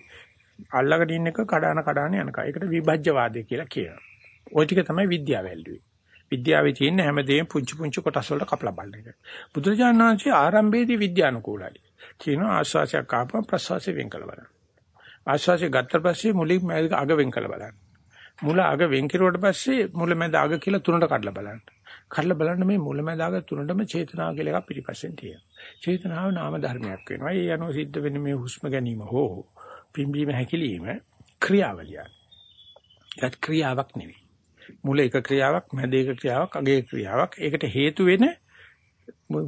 S1: අල්ලගෙන ඉන්න එක කඩාන කඩාන යනකම්. ඒකට විභජ්‍යවාදය කියලා කියනවා. ওই ටික තමයි විද්‍යාව ඇල්ලුවේ. විද්‍යාවේ තියෙන හැමදේම පුංචි පුංචි කොටස් වලට කපලා බලන එක. බුදුරජාණන් වහන්සේ ආරම්භයේදී විද්‍යානුකූලයි. කියනවා ආශ්වාසයක් ආපම ප්‍රශ්වාසය වෙන් කළ බලන්න. ආශ්වාසය ගත්ත පස්සේ මුලින් අග වෙන් කළ බලන්න. මුල අග වෙන් කෙරුවට පස්සේ මුල මැද අග කියලා තුනට කඩලා බලන්න. කඩලා බලන්න මේ මුල මැද අග තුනටම චේතනාව කියලා එකක් පිටිපස්සෙන් තියෙනවා. චේතනාව නාම ධර්මයක් වෙනවා. ඒ අනුව සිද්ධ වෙන්නේ මේ හුස්ම ගැනීම හෝ පිම්බීම හැකිලිම ක්‍රියාවලියක්. ඒත් ක්‍රියාවක් නෙවෙයි. මුල එක ක්‍රියාවක්, මැද එක ක්‍රියාවක්, අග එක ක්‍රියාවක්. ඒකට හේතු වෙන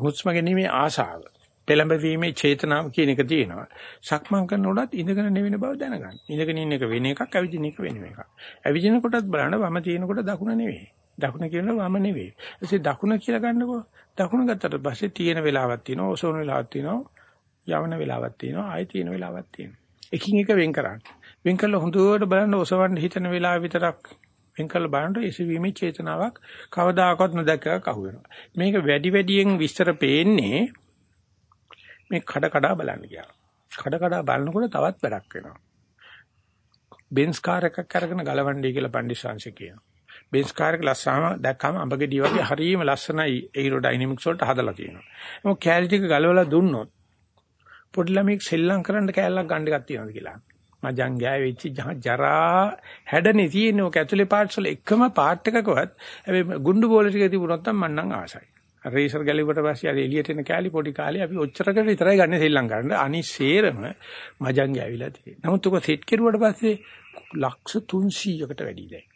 S1: හුස්ම ගැනීමේ ආශාව. පෙළඹවීමේ චේතනාව කියන එක තියෙනවා. සක්මන් කරනකොටත් ඉඳගෙන නෙවෙන බව දැනගන්න. ඉඳගෙන ඉන්න එක වෙන එකක්, ඇවිදින එක වෙන එකක්. ඇවිදින කොටත් බලන්න වම තියෙනකොට දකුණ නෙවෙයි. දකුණ කියනවා වම නෙවෙයි. ඊටසේ දකුණ කියලා ගන්නකො දකුණ ගත්තට පස්සේ තියෙන වෙලාවක් තියෙනවා, ඔසෝන වෙලාවක් තියෙනවා, යවන වෙලාවක් තියෙනවා, ආයි තියෙන වෙලාවක් තියෙනවා. එකින් එක වෙන් කරන්න. වෙන් කළා හොඳට බලන්න ඔසවන්න හිතන වෙලාව විතරක් වෙන් කළ බලනකොට එසවීමේ චේතනාවක් කවදාකවත් නොදැක්කක් අහු වෙනවා. මේක වැඩි වැඩියෙන් විස්තර පේන්නේ මේ කඩ කඩ බලන්න කියලා. කඩ කඩ බලනකොට තවත් වැඩක් වෙනවා. බෙන්ස් කාර් එකක් අරගෙන ගලවන්නේ කියලා පණ්ඩිස්සංශ කියනවා. බෙන්ස් කාර් එක ලස්සනම දැක්කම අඹගෙඩිය වගේ හරියම ලස්සනයි ඒරෝඩයිනමික්ස් වලට හදලා තියෙනවා. මොකද කැලිටි එක ගලවලා දුන්නොත් පොඩි ළමෙක් සෙල්ලම් කරන්න කැලලක් ගන්න එකක් තියෙනවද කියලා. මජං ගෑවෙච්ච ජරා හැඩනේ තියෙන ඔක ඇතුලේ පාර්ට්ස් වල එකම පාර්ට් එකකවත් හැබැයි ගුඬු බෝල ටික තිබුණොත් නම් මන්නම් ආසයි. රේසර් ගැලුවට පස්සේ අර එළියට එන කෑලි පොඩි කාලේ අපි ඔච්චරකට විතරයි ගන්න ශ්‍රී ලංකාවේ. අනිසේරම මජංග ඇවිල්ලා තියෙනවා. නමුත් ඔක සෙට් කෙරුවට පස්සේ ලක්ෂ 300කට වැඩි දැන්.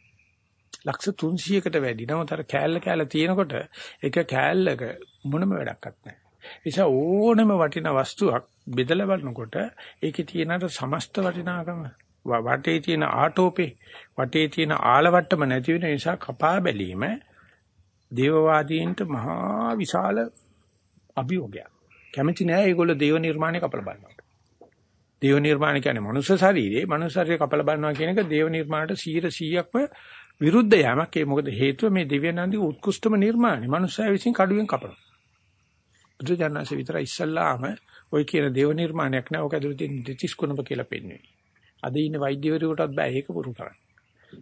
S1: ලක්ෂ 300කට වැඩි. නමුත් අර කෑල්ල කෑල්ල තියෙනකොට එක කෑල්ලක මොනම වැඩක්වත් නැහැ. නිසා ඕනම වටිනා වස්තුවක් බෙදලා බලනකොට ඒකේ තියෙන අර සමස්ත වටිනාකම වටේ තියෙන ආටෝපේ වටේ තියෙන ආලවට්ටම නැති වෙන නිසා කපා බැලීම දේවවාදීන්ට මහා විශාල අභියෝගයක්. කැමති නෑ ඒගොල්ලෝ දේව නිර්මාණය කපලා බලනවා. දේව නිර්මාණ කියන්නේ මනුෂ්‍ය ශරීරේ මනුෂ්‍ය ශරීරය කපලා බලනවා කියන එක දේව නිර්මාණයට 100%ක්ම විරුද්ධ යamak. ඒ මොකද හේතුව මේ දිව්‍යනන්දි උත්කෘෂ්ඨම නිර්මාණය. මනුෂ්‍යය විසින් කඩුවෙන් කපනවා. බුදුජානක විතර ඉස්සල්ලාම ওই කියන දේව නිර්මාණයක් නෑ. ඔක ඇතුළේ තියෙන දෙතිස් කුණප කියලා පෙන්වන්නේ. අද ඉන්න වෛද්‍යවරුන්ටත් බෑ ඒක පුරු කරන්න.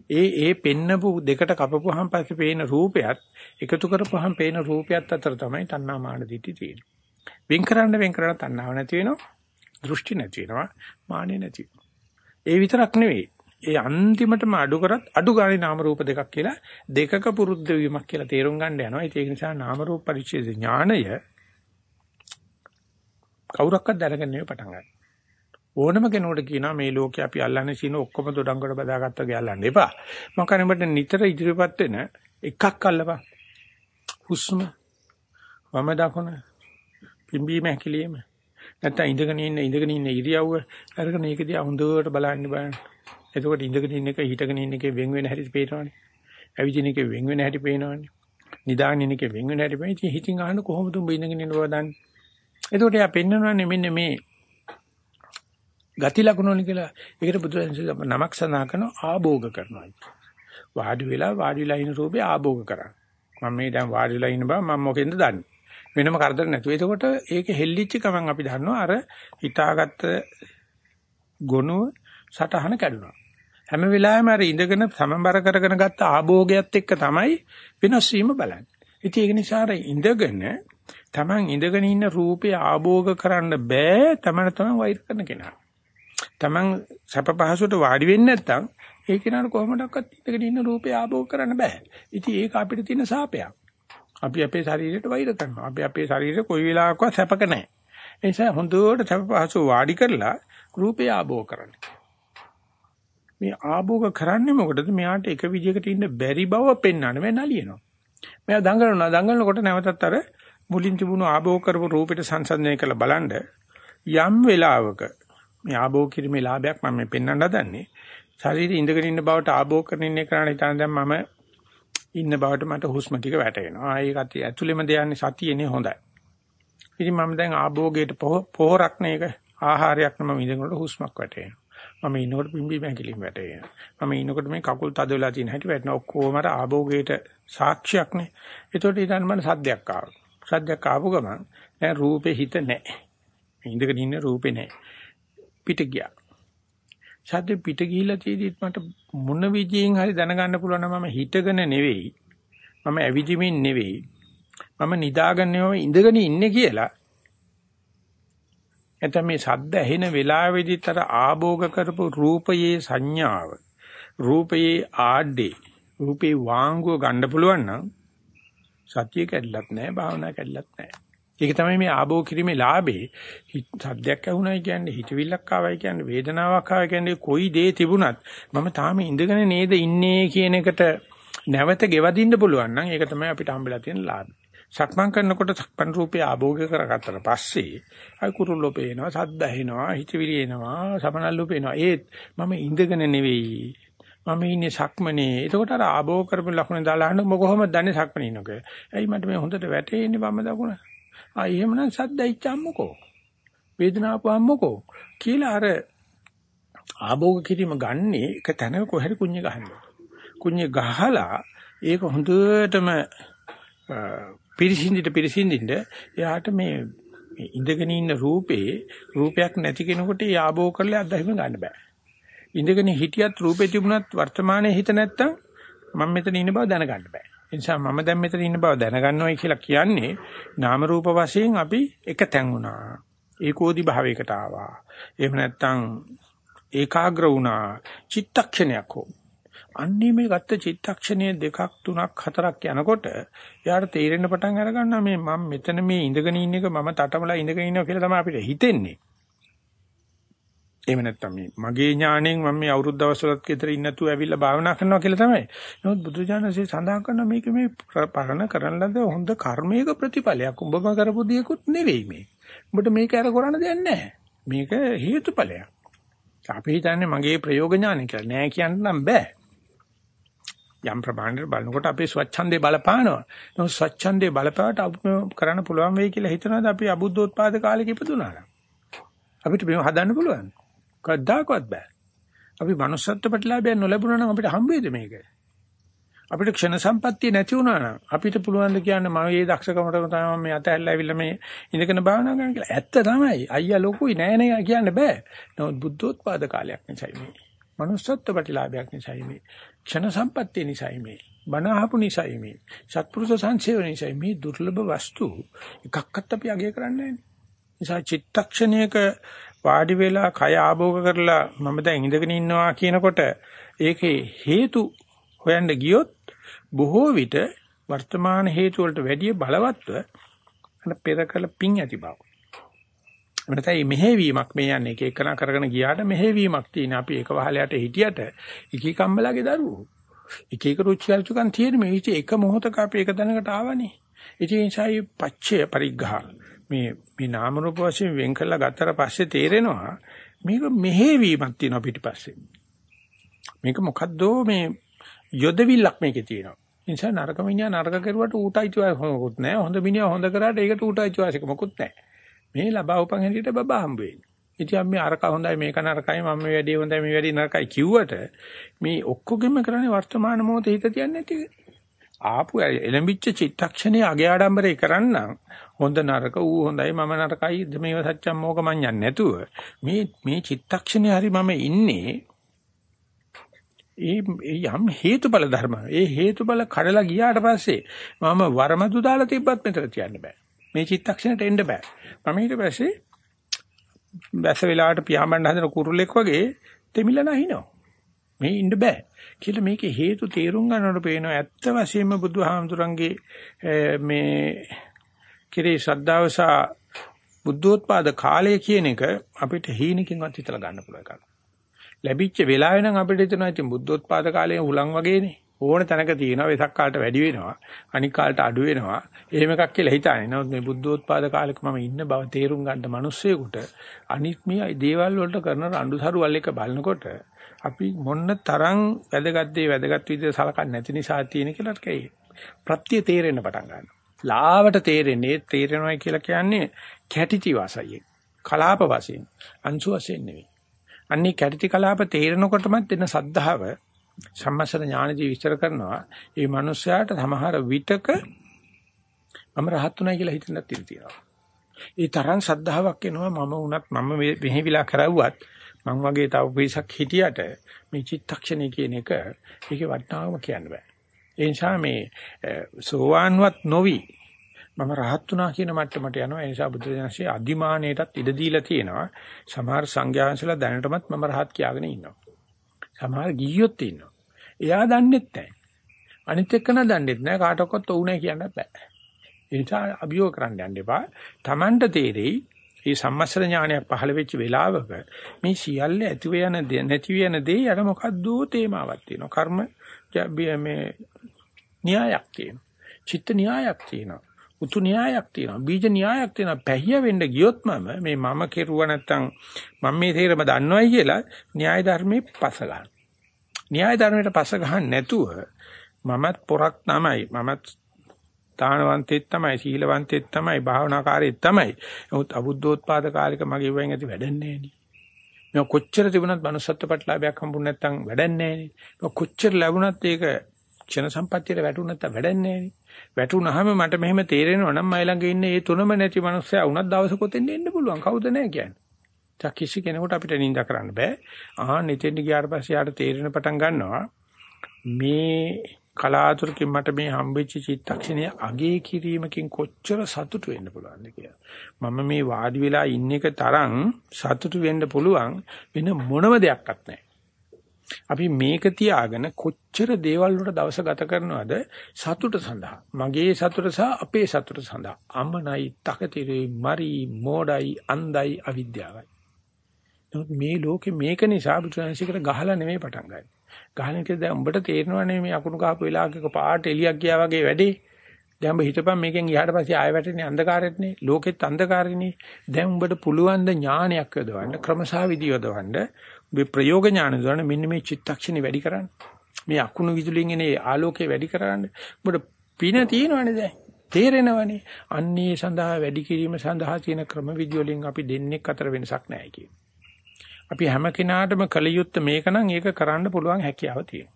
S1: ඒ ඒ පෙන්නපු දෙකට කපපුවාම පස්සේ පේන රූපයත් එකතු කරපුවාම පේන රූපයත් අතර තමයි තණ්හා මාන දිටි තියෙන්නේ. වෙන් කරන්න වෙන් කරන තණ්හාව නැති වෙනවා. දෘෂ්ටි නැති වෙනවා. මානෙ නැති වෙනවා. ඒ විතරක් නෙවෙයි. ඒ අන්තිමටම අඩු කරත් අඩු ගානේ නාම රූප දෙකක් කියලා දෙකක පුරුද්ද වීමක් කියලා තේරුම් ගන්න යනවා. ඒක නිසා නාම රූප පරිච්ඡේද ඥාණය කවුරක්වත් දැනගන්නේ නෙවෙයි පටන් ගන්න. ඕනම කෙනෙකුට කියනවා මේ ලෝකේ අපි අල්ලන්නේ සීන ඔක්කොම දොඩංගොඩ බදාගත්ත ගියල්ලන්න එපා. මම කනෙකට නිතර ඉදිරියපත් වෙන එකක් අල්ලපන්. හුස්ම වම දකුණ පිම්බීම හැකිලිම නැත්නම් ඉඳගෙන ඉන්න ඉඳගෙන ඉන්න ඉරියව්ව අරගෙන ඒක දිහා හොඳට බලන්න බලන්න. එතකොට ඉඳගෙන ඉන්න එක හිටගෙන ඉන්න එකේ වෙන් වෙන හැටි පේනවනේ. ඇවිදින එකේ වෙන් වෙන හැටි පේනවනේ. නිදාගෙන ඉන්න එකේ වෙන් වෙන හැටි පේන. ඉතින් හිතින් අහන්න කොහොමද උඹ ඉඳගෙන ඉන්න බව දන්නේ? එතකොට එයා පෙන්වනවානේ මෙන්න මේ ගති ලකුණෝනි කියලා ඒකට බුදුරජාණන් නමක් සඳහන් කරන ආභෝග කරනවා. වාඩි වෙලා වාඩි වෙලා ඉන්න රූපේ ආභෝග කරා. මම මේ දැන් වාඩි වෙලා ඉන්න බව මම මොකෙන්ද දන්නේ? වෙනම කරදර නැතුව. එතකොට ඒක හෙල්ලිච්ච ගමන් අපි දන්නවා අර හිතාගත්ත ගොනුව සටහන කැඩුනා. හැම වෙලාවෙම අර ඉඳගෙන සමබර කරගෙන ගත්ත ආභෝගයත් එක්ක තමයි වෙනස් වීම බලන්නේ. ඉතින් ඒක නිසා අර ඉඳගෙන Taman ඉඳගෙන ඉන්න රූපේ ආභෝග කරන්න බෑ තමන තමන් වෛර කරන කෙනා. Taman සැප පහසුට වාඩි වෙන්නේ නැත්නම් ඒ කෙනාට කොහොමඩක්වත් ඉඳගෙන ඉන්න රූපේ ආභෝග කරන්න බෑ. ඉතින් ඒක අපිට තියෙන සාපයක්. අපි අපේ ශරීරයට වෛර කරනවා. අපි අපේ ශරීරය කොයි වෙලාවකවත් සැපක නැහැ. ඒ නිසා හොඳට සැප පහසු වාඩි කරලා රූපේ ආභෝග කරන්න. මේ ආභෝග කරන්නේ මොකටද? මෙයාට එක විදිහකට ඉන්න බැරි බව පෙන්වන්න මේ නලියනවා. මෙයා දඟලනවා. දඟලනකොට නැවතත් අර මුලින් තිබුණු ආභෝග කරපු රූපෙට සංසන්දනය කරලා බලන්න යම් වෙලාවක මේ ආභෝග කිරීමේ ලාභයක් මම මේ පෙන්වන්න හදන්නේ. ශරීරයේ ඉඳගෙන ඉන්න බවට ආභෝග කරන ඉන්නේ කරණ හිතන දැන් මම ඉන්න බවට මට හුස්ම ටික වැටෙනවා. ඒකත් ඇතුළෙම දෙයන්නේ සතියනේ හොඳයි. ඉතින් මම දැන් ආභෝගයට පොහොරක් නේක ආහාරයක් නම ඉඳනකොට හුස්මක් වැටෙනවා. මම ඉන්නකොට පිම්බි මැකිලිම් වැටෙනවා. මම ඉන්නකොට මේ කකුල් තද වෙලා තියෙන හැටි වැටෙනවා. ඔක්කොම අර ආභෝගයට සාක්ෂියක්නේ. ඒතකොට ඊටන් මම සද්දයක් ආවා. සද්දයක් ආපු ගමන් දැන් රූපේ හිත නැහැ. ඉඳගෙන ඉන්න රූපේ නැහැ. පිට ගියා. ශබ්ද පිට ගිහිලා තියෙදිත් මට මොන විදියෙන් හරි දැනගන්න පුළුවන් මම හිටගෙන නෙවෙයි. මම ඇවිදිමින් නෙවෙයි. මම නිදාගෙන නෙවෙයි ඉඳගෙන ඉන්නේ කියලා. එතන මේ ශබ්ද ඇහෙන වෙලාවෙදිත් අර ආභෝග කරපු රූපයේ සංඥාව රූපයේ ආඩේ රූපේ වාංගුව ගන්න පුළුවන් නම් සතිය කැඩලත් නැහැ භාවනා කැඩලත් නැහැ ඒක තමයි මේ ආභෝ කිරීමේ ලාභේ. සද්දයක් ඇහුණයි කියන්නේ, හිතවිල්ලක් ආවයි කියන්නේ, වේදනාවක් ආවයි කියන්නේ කොයි දේ තිබුණත් මම තාම ඉඳගෙන නේද ඉන්නේ කියන එකට නැවත ගෙවදින්න පුළුවන් නම් ඒක තමයි අපිට හම්බෙලා තියෙන ලාභය. සක්මන් කරනකොට සක්මන් රූපේ ආභෝග කරගත්තට පස්සේ අයි කුරුල්ලෝ පේනවා, සද්ද ඇහෙනවා, හිතවිලි එනවා, සමනල්ලෝ පේනවා. ඒත් මම ඉඳගෙන නෙවෙයි. මම ඉන්නේ සක්මනේ. එතකොට අර ආභෝග කරපු ලකුණ දාලා අහන්න ඔබ කොහොමද දන්නේ සක්මනේ ඉන්නක? ඇයි මට මේ හොඳට වැටෙන්නේ වම්ම දකුණ? ආ එහෙමනම් සද්දයිච්චම්මකෝ. වේදනාවපුවම්මකෝ කියලා අර ආභෝග කිරීම ගන්නේ එක තැනක කොහෙද කුඤ්ඤ ගහන්නේ. කුඤ්ඤ ගහලා ඒක හොඳටම පිරිසිඳිට පිරිසිඳින්න එයාට මේ ඉඳගෙන ඉන්න රූපේ රූපයක් නැති කෙනෙකුට යාභෝ කරලා අත්දැකීම ගන්න බෑ. ඉඳගෙන හිටියත් රූපේ තිබුණත් වර්තමානයේ හිත නැත්තම් මම මෙතන ඉන්න බව දැනගන්න බෑ. ඒ නිසා මම දැන් මෙතන ඉන්න බව දැනගන්නවයි කියලා කියන්නේ නාම රූප වශයෙන් අපි එකතෙන් වුණා. ඒකෝදි භාවයකට ආවා. එහෙම නැත්නම් ඒකාග්‍ර වුණා. චිත්තක්ෂණයක් හෝ අන්නේ මේ ගත්ත චිත්තක්ෂණයේ දෙකක් තුනක් හතරක් යනකොට එයාට තේරෙන්න පටන් අර ගන්නවා මේ මම මෙතන මේ ඉඳගෙන ඉන්න එක මම තටමලා ඉඳගෙන ඉන්නවා කියලා තමයි අපිට හිතෙන්නේ. එහෙම නැත්නම් මේ මගේ ඥාණයෙන් මම මේ අවුරුදු දවස්වලත් ගෙදර ඉන්න නැතුව ඇවිල්ලා භාවනා කරනවා කියලා තමයි. නමුත් බුදුජානසී සඳහන් කරන මේක මේ පරණ කරන ලද හොඳ කර්මයක ප්‍රතිඵලයක්. උඹම කරපු දෙයක්ුත් නෙවෙයි මේ. උඹට මේක අර කරන්න දෙයක් නැහැ. මේක හේතුඵලයක්. අපි හිතන්නේ මගේ ප්‍රයෝග ඥානය කියලා. නෑ කියන්න නම් බෑ. යම් ප්‍රමාණයකට බලනකොට අපේ ස්වච්ඡන්දේ බලපානවා. නමුත් ස්වච්ඡන්දේ බලපාවට කරන්න පුළුවන් වෙයි කියලා හිතනවාද අපි අබුද්ධෝත්පාද කාලෙක ඉපදුනා අපිට මේව හදන්න පුළුවන්. කවදාකවත් බෑ. අපි manussත්ව ප්‍රතිලාභයක් නොලැබුණා නම් අපිට හම්බ වෙයිද මේක? අපිට ක්ෂණ සම්පත්තිය නැති වුණා නම් අපිට පුළුවන් ද කියන්න මම මේ දක්ෂකමට තමයි මේ අතහැරලා ඇවිල්ලා මේ ඉඳගෙන භාවනා කරන්න කියලා. ඇත්ත තමයි. අයියා ලොකුයි නෑ නෑ කියන්න බෑ. නමුත් බුද්ධෝත්පාද කාලයක් නිසායි මේ. manussත්ව ප්‍රතිලාභයක් නිසායි මේ. ක්ෂණ සම්පත්තිය නිසායි මේ. බණ අහපු නිසායි මේ. සත්පුරුෂ සංසේවන නිසායි මේ දුර්ලභ වස්තු එකක්වත් අපි අගය කරන්නේ නෑ. නිසා චිත්තක්ෂණයක වාඩි වෙලා කය ආභෝග කරලා මම දැන් ඉඳගෙන ඉන්නවා කියනකොට ඒකේ හේතු හොයන්න ගියොත් බොහෝ විට වර්තමාන හේතු වලට වැඩිය බලවත්ව අර පෙරකල පිං ඇති බව. එතනයි මෙහෙවීමක් මේ යන්නේ එක එකන කරගෙන ගියාට මෙහෙවීමක් තියෙන අපි එක වහලයට හිටියට එකී කම්බලාගේ දරුවෝ. එක එක රුචි අරුචිකන් තියෙන මේ ඉති එක මොහොතක අපි එක දැනකට ආවනේ. ඉතින් ඒ නිසා පච්චය පරිග්ඝා මේ මේ නාම රූප වශයෙන් වෙන් කළා ගත්තට පස්සේ තේරෙනවා මේක මෙහෙවීමක් තියෙනවා පිටිපස්සේ. මේක මොකද්ද මේ යොදවිල්ලක් මේකේ තියෙනවා. ඒ නිසා නරක මිනිහා නරක කරුවට ඌට අයිතිවාසිකමකුත් නැහැ. හොඳ මිනිහා හොඳ කරාට ඒකට ඌට අයිතිවාසිකමකුත් නැහැ. මේ ලබා උපන් හැටියට බබා හම්බ වෙන්නේ. ඉතින් අපි අරක හොඳයි මේක නරකයි මම මේ වැඩේ හොඳයි මේ වැඩේ නරකයි කිව්වට මේ ඔක්කොගෙම කරන්නේ වර්තමාන මොහොතේ හිත තියන්නේ නැති ආපු එලඹිච්ච චිත්තක්ෂණයේ අගේ ආඩම්බරේ කරන්නම්. හොඳ නරක ඌ හොඳයි මම නරකයි මේව සත්‍යම් මොක මඤ්ඤන්නේ නැතුව. මේ මේ චිත්තක්ෂණේ හරි මම ඉන්නේ ඒ යම් හේතුඵල ධර්ම. ඒ හේතුඵල කඩලා ගියාට පස්සේ මම වරමදු දාලා තිබ්බත් මෙතන තියන්න බෑ. මේ චිත්තක්ෂණයට එන්න බෑ මම ඊට පස්සේ බැස වෙලාවට පියාඹන්න හදන කුරුල්ලෙක් වගේ දෙමිල නැහිනවා මේ ඉන්න බෑ කියලා මේකේ හේතු තේරුම් ගන්නකොට පේනවා ඇත්ත වශයෙන්ම බුදුහාමුදුරන්ගේ මේ කෙරේ ශ්‍රද්ධාව සහ බුද්ධෝත්පාද කාලය කියන එක අපිට හීනකින්වත් හිතලා ගන්න පුළුවන් එකක්. ලැබිච්ච වෙලාවෙ නම් අපිට හිතනවා ඉතින් බුද්ධෝත්පාද කාලයේ උලන් වගේනේ. ඕන තැනක තියෙනවා වෙසක් කාලට වැඩි වෙනවා. අනික් කාලට අඩු වෙනවා. එහෙම එකක් කියලා හිතන්නේ. නමුත් මේ බුද්ධෝත්පාද කාලෙක මම ඉන්න බව තේරුම් ගන්න මිනිස්සෙකුට අනිත් මේ දේවල් වලට කරන රණ්ඩුසරුවල් එක බලනකොට අපි මොන්න තරම් වැදගත් දේ වැදගත් විදිහට සලකන්නේ නැති නිසා තියෙන කියලා කයි. ප්‍රත්‍ය තේරෙන්න පටන් ගන්නවා. ලාවට තේරෙන්නේ තේරෙනවා කියලා කියන්නේ කැටිති වාසයෙන් කලාප වශයෙන් අංශු වශයෙන් නෙවෙයි. අන්නේ කැටිති කලාප තේරෙනකොටම දෙන සද්ධාව සම්මසර ඥානදී විස්තර කරනවා. මේ මිනිස්යාට සමහර විටක මම රහත් උනායි කියලා හිතෙන්නත් තියෙනවා. ඒ තරම් සද්ධාාවක් එනවා මම උනත් මම මෙහෙවිලා කරවුවත් මං වගේ තව පිරිසක් හිටියට මේ චිත්තක්ෂණය කියන එක ඒකේ වටිනාකම කියන්න බෑ. ඒ නිසා මේ සෝවාන්වත් නොවි මම රහත් වුණා කියන මට්ටමට යනවා. ඒ නිසා බුදුරජාණන්සේ අදිමානයටත් ඉඩ දීලා තියෙනවා. සමහර සංඝයාංශලා දැනටමත් මම රහත් කියාගෙන ඉන්නවා. සමහර ගිහියොත් ඉන්නවා. එයා දන්නෙත් නැහැ. අනිත් එක්කන දන්නෙත් නැහැ. කාටවත් ඔව් නැහැ කියන්නත් බෑ. ඒ නිසා අභියෝග කරන්න යන්න එපා. Tamanට තේරෙයි මේ සම්මස්තර ඥානය පහළ වෙච්ච වෙලාවක මේ සියල්ල ඇති වෙන නැති වෙන දේ යන මොකද්ද තේමාවක් තියෙනවා. කර්ම මේ න්‍යායක් තියෙනවා. චිත්ත න්‍යායක් තියෙනවා. උතු න්‍යායක් තියෙනවා. බීජ න්‍යායක් තියෙනවා. පැහිය වෙන්න ගියොත් මම මේ මම කෙරුවා නැත්තම් මම මේ තේරම දන්නවයි කියලා න්‍යාය ධර්මයේ පස ගන්න. න්‍යාය ධර්මයට පස ගන්න නැතුව මමත් පොරක් තමයි. මමත් දානවන්තෙත් තමයි, සීලවන්තෙත් තමයි, භාවනාකාරයෙත් තමයි. නමුත් අබුද්ධෝත්පාද කාලෙක මගේ වෙන් ඇති වැඩන්නේ නෑනේ. මේ කොච්චර තිබුණත් manussත්ව ප්‍රතිලාභයක් හම්බුනේ නැත්තම් වැඩන්නේ නෑනේ. කොච්චර ලැබුණත් ඒක ක්ෂණ සම්පත්තියට වැටුණ නැත්නම් වැඩන්නේ නෑනේ. වැටුනහම මට මෙහෙම තේරෙනවා නම් මයි ළඟ ඉන්නේ ඒ තුනම නැති මනුස්සයා වුණත් දවසක ඔතෙන් එන්න පුළුවන්. කවුද නැහැ කියන්නේ. තා කිසි කෙනෙකුට අපිට නිඳ කරන්න බෑ. ආහන් එතෙන් ගියාට පස්සේ යාට තේරෙන පටන් ගන්නවා මේ කලාතුරකින් මට මේ හම්බෙච්ච චිත්තක්ෂණය අගේ කිරීමකින් කොච්චර සතුටු වෙන්න පුළුවන්ද කියලා. මම මේ වාඩි වෙලා ඉන්න එක තරම් සතුටු වෙන්න පුළුවන් වෙන මොනම දෙයක්වත් නැහැ. අපි මේක තියාගෙන කොච්චර දේවල් වලට දවස ගත කරනවද සතුට සඳහා. මගේ සතුට සහ අපේ සතුට සඳහා. අමනයි, තකතිරේ, මරි, මෝඩයි, අන්ධයි, අවිද්‍යාවයි. මේ ලෝකේ මේක නිසා බුදුරජාණන්සේකට ගහලා නෙමෙයි පටන් ගන්නේ. ගහන එක දැන් උඹට තේරෙනවනේ මේ අකුණු කහපු වෙලාවක පාට එලියක් ගියා වගේ වැඩේ. දැන් උඹ හිතපන් මේකෙන් ගියාට පස්සේ ආය වැටෙන්නේ අන්ධකාරෙත්නේ. ලෝකෙත් අන්ධකාරෙනේ. දැන් උඹට පුළුවන් ද ඥානයක් යොදවන්න, ක්‍රමසා විදි යොදවන්න, මේ ප්‍රයෝග ඥාන යොදවන්න මෙන්න මේ චිත්තක්ෂණي වැඩි කරන්න. මේ අකුණු විදුලින් එන ආලෝකය වැඩි කරන්න. උඹට පින තියෙනවනේ දැන්. තේරෙනවනේ. අන්නේ සඳහා වැඩි කිරීම සඳහා තියෙන ක්‍රම විදි වලින් අපි දෙන්නෙක් අතර වෙනසක් නැහැ කියන්නේ. අපි හැම කෙනාටම කල යුත්තේ මේක නම් ඒක කරන්න පුළුවන් හැකියාව තියෙනවා.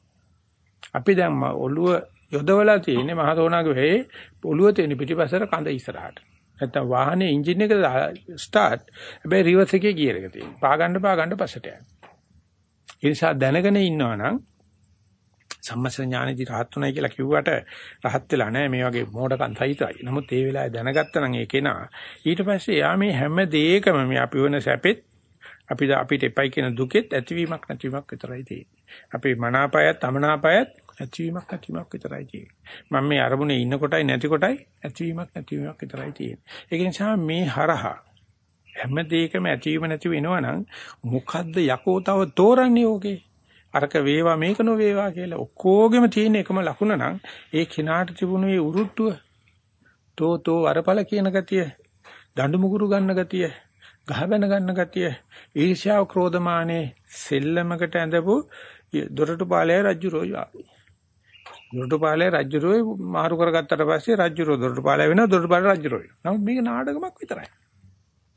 S1: අපි දැන් ඔළුව යොදවලා තියෙන්නේ මහතෝනාගේ වෙයි ඔළුව තියෙන පිටිපස්සට කඳ ඉස්සරහට. නැත්තම් වාහනේ එන්ජින් එක ස්ටාර්ට් හැබැයි රිවර්ස් එකේ ගියර් එක තියෙනවා. පා ගන්න පා ගන්න පස්සට යනවා. ඒ නිසා දැනගෙන ඉන්නවා නම් සම්මස්ස ඥානෙදි රහත් උනායි කියලා කිව්වට රහත් වෙලා නැහැ මේ වගේ මෝඩකම් සහිතයි. නමුත් ඒ වෙලාවේ දැනගත්තා නම් ඒකේ නා ඊට පස්සේ යා මේ හැම දෙයකම මේ අපි වෙන සැපෙත් අපි අපිට එපයි කියන දුකෙත් ඇතිවීමක් නැතිවීමක් විතරයි තියෙන්නේ. අපේ මනාපයත් අමනාපයත් ඇතිවීමක් නැතිවීමක් විතරයි තියෙන්නේ. මම මේ අරමුණේ ඉන්න කොටයි නැති කොටයි ඇතිවීමක් නැතිවීමක් විතරයි තියෙන්නේ. ඒක නිසා මේ හරහා හැම දෙයකම ඇතිවීම නැතිව එනවනම් මොකද්ද යකෝ තව තෝරන්නේ ඕකේ? අරක වේවා මේක නොවේවා කියලා ඔක්කොගෙම තියෙන එකම ලකුණ නම් ඒ කිනාට තිබුණු ඒ උරුට්ටුව. තෝ තෝ අරපල කියන ගතිය දඬු මුගුරු ගන්න ගතිය ගහබැන ගන්න ගතිය ඊර්ෂ්‍යාව ක්‍රෝධමානේ සෙල්ලමකට ඇඳපු දොරටු පාලය රජුරෝ යාවි දොරටු පාලය රජුරෝ මාරු කරගත්තට පස්සේ රජුරෝ දොරටු පාලය වෙනවා දොරටු පාලය රජුරෝ වෙනවා නමුත් මේක නාටකමක් විතරයි.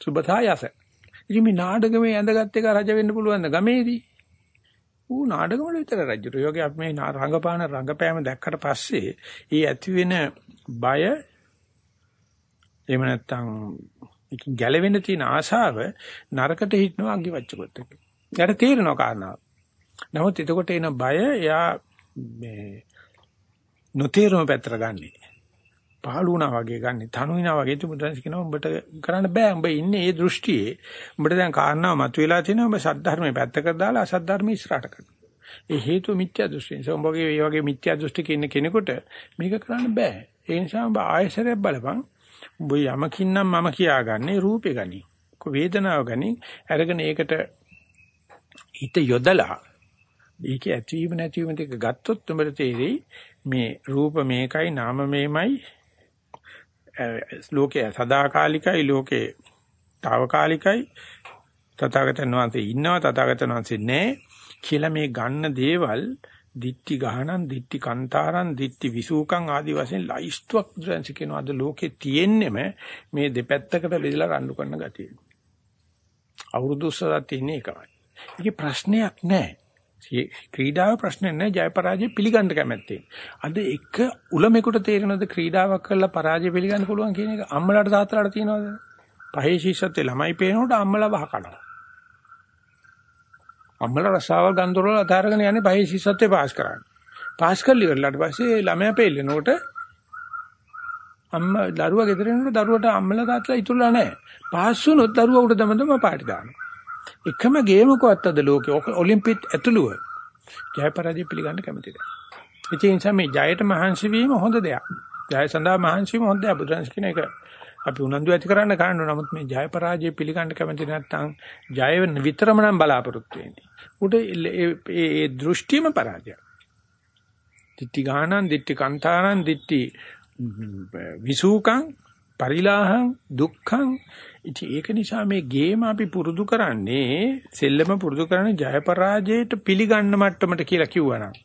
S1: සුබතායස ඉතින් මේ නාටකමේ ඇඳගත් එක රජ වෙන්න පුළුවන්ද ගමේදී ඌ නාටකවල විතර රජුරෝ යෝගේ අපි මේ රංගපාන රංගපෑම දැක්කට පස්සේ ඒ ඇති වෙන බය එහෙම නැත්නම් ඒකෙන් ගැලවෙන්න තියෙන ආශාව නරකට හිටනවා අගිවච්චකොත් එක. යාට තේරෙනවා කාරණාව. නමුත් එතකොට එන බය එයා මේ නොතේරුම පැත්තට ගන්නෙ. පහළ වුණා වගේ ගන්නෙ. තනු විනා වගේ තුමුදන්ස් කියනවා උඹට කරන්න බෑ. උඹ ඉන්නේ ඒ දෘෂ්ටියේ. උඹට දැන් කාරණාව මතුවලා තිනවා උඹ සද්ධර්මයේ පැත්තකට දාලා අසද්ධර්මයේ ඉස්සරහට කරනවා. ඒ හේතුව මිත්‍යා දෘෂ්ටි. ඒ උඹගේ මේ වගේ මිත්‍යා දෘෂ්ටික ඉන්න කෙනෙකුට මේක කරන්න බෑ. ඒ නිසා උඹ ආයසරයක් බලපන්. උඹ යමකින් නම් මම කියාගන්නේ රූපේ ගනි. වේදනාව ගනි. අරගෙන ඒකට හිත යොදලා ඒක ඇතිවීම නැතිවීම දෙක ගත්තොත් උඹට තේරෙයි මේ රූප මේකයි නාම මේමයි ලෝකයේ සදාකාලිකයි ලෝකේ తాවකාලිකයි තථාගතයන් වහන්සේ ඉන්නවා තථාගතයන් වහන්සේ නැහැ කියලා මේ ගන්න දේවල් දිට්ටි ගහනන් දිට්ටි කන්තාරන් දිට්ටි විසූකම් ආදි වශයෙන් ලයිස්තුවක් බුදුරජාණන් කියනවා අද ලෝකේ තියෙන්නෙම මේ දෙපැත්තකට බෙදලා රණ්ඩු කරන ගතිය. අවුරුදු උස්සලා තියෙන එකමයි. ඒකේ ප්‍රශ්නයක් නැහැ. ක්‍රීඩාව ප්‍රශ්නයක් නැහැ ජය පරාජය පිළිගන්න කැමැත්තේ. අද එක උලමෙකුට තේරෙනවද ක්‍රීඩාවක් කරලා පරාජය පිළිගන්න පුළුවන් කියන එක අම්මලාට තාත්තලාට තියෙනවද? පහේ ශිෂ්‍යත්වයේ ළමයි පේනකොට අම්මලා වහ කනවා. අම්මලා රසාවල් ගන්දරවල අතාරගෙන යන්නේ බයි ශිෂ්‍යත්වේ පාස් කරන්න. පාස් කරලි ඉවරලාට පස්සේ ළමයා පෙළෙනකොට අම්මා දරුවා ගෙදර එනකොට දරුවට අම්මලා තාත්තලා ඉතුරුලා නැහැ. පාස් වුණොත් දරුවා උඩ දම දම පාටි දානවා. එකම ගේමකවත් අද ලෝකේ ඔලිම්පික් ඇතුළුව ජය පරාජය පිළිගන්න කැමති නැහැ. ඒ නිසා මේ ජයට මහන්සි වීම හොඳ දෙයක්. ජය සඳහා මහන්සි වීම හොඳ දෙයක්. බුදුරජාණන් කියන එක අපි උනන්දු ඇති කරන්න කරන්න නමුත් මේ ජය පරාජය පිළිගන්න කැමති නැත්නම් ජය විතරම නම් බලාපොරොත්තු වෙන්නේ. උට ඒ දෘෂ්ටියම පරාජය. දිට්ටි ගානං දිට්ටි කන්තානං දිට්ටි විසූකං පරිලාහං දුක්ඛං ඉතින් ඒක නිසා මේ ගේම අපි පුරුදු කරන්නේ සෙල්ලම පුරුදු කරන්නේ ජය පරාජයට පිළිගන්න මට්ටමට කියලා කිව්වනම්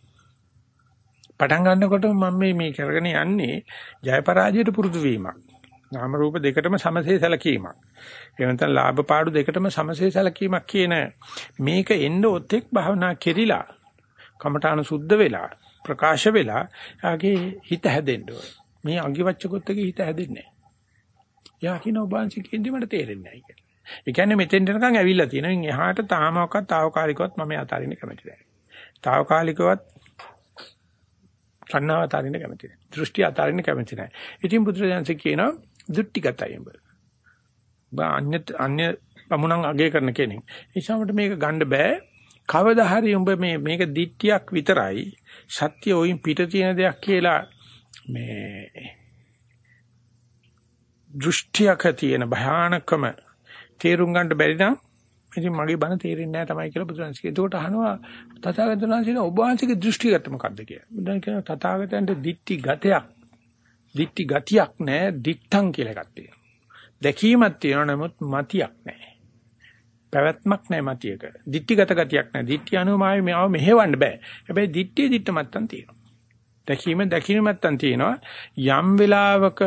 S1: පටන් ගන්නකොට මම මේ මේ කරගෙන යන්නේ ජය පරාජයට පුරුදු වීමක් නාම රූප දෙකටම සමසේ සැලකීමක්. එහෙම නැත්නම් ලාභ පාඩු දෙකටම සමසේ සැලකීමක් කියන මේක එන්න ඔතෙක් භවනා කෙරිලා කමඨාන සුද්ධ වෙලා ප්‍රකාශ වෙලා ආගේ හිත හැදෙන්න ඕන. මේ අඟිවච්චකොත් එකේ හිත හැදෙන්නේ නැහැ. යා කියන ඔබansi කියන්නේ මට තේරෙන්නේ නැහැ කියලා. ඒ කියන්නේ මෙතෙන් යනකම් ඇවිල්ලා තියෙනවා. ඉන් එහාට තාමකවත් తాවකාලිකවත් මම අතාරින්න කැමති නැහැ. තාවකාලිකවත් කන්නාව අතාරින්න කැමති නැහැ. දෘෂ්ටි අතාරින්න කැමති නැහැ. ඉතින් බුදුරජාන්සේ කියනවා දෘෂ්ටිගතයි උඹ. බා අන්‍ය අන්‍ය පමුණන් අගය කරන කෙනෙක්. ඒ නිසා මේක ගන්න බෑ. කවදා හරි උඹ මේ මේක දිට්ටියක් විතරයි සත්‍ය ඔයින් පිට තියෙන දෙයක් කියලා මේ දෘෂ්ටියක තියෙන භයානකම තේරුම් ගන්න බැරි නම් ඉතින් මගේ බණ තේරෙන්නේ නැහැ තමයි කියලා බුදුරජාණන් කිව්වා. ඒකට අහනවා තථාගතයන් වහන්සේ ඔබ වහන්සේගේ දෘෂ්ටිගත මොකද්ද කියලා. බුදුන් කියන තථාගතයන්ට දිට්ටි ගතයක් දිට්ටි ගතියක් නැහැ දිත්තං කියලා එකක් තියෙනවා. දැකීමක් තියෙනවා නමුත් මතියක් නැහැ. පැවැත්මක් නැහැ මතියක. දිට්ටිගත ගතියක් නැහැ. දිට්ටි අනුමාවේ මේව මෙහෙවන්න බෑ. හැබැයි දිට්ටිය දිට්ට මත්තන් තියෙනවා. දැකීම දැකීම මත්තන් තියෙනවා. යම් වෙලාවක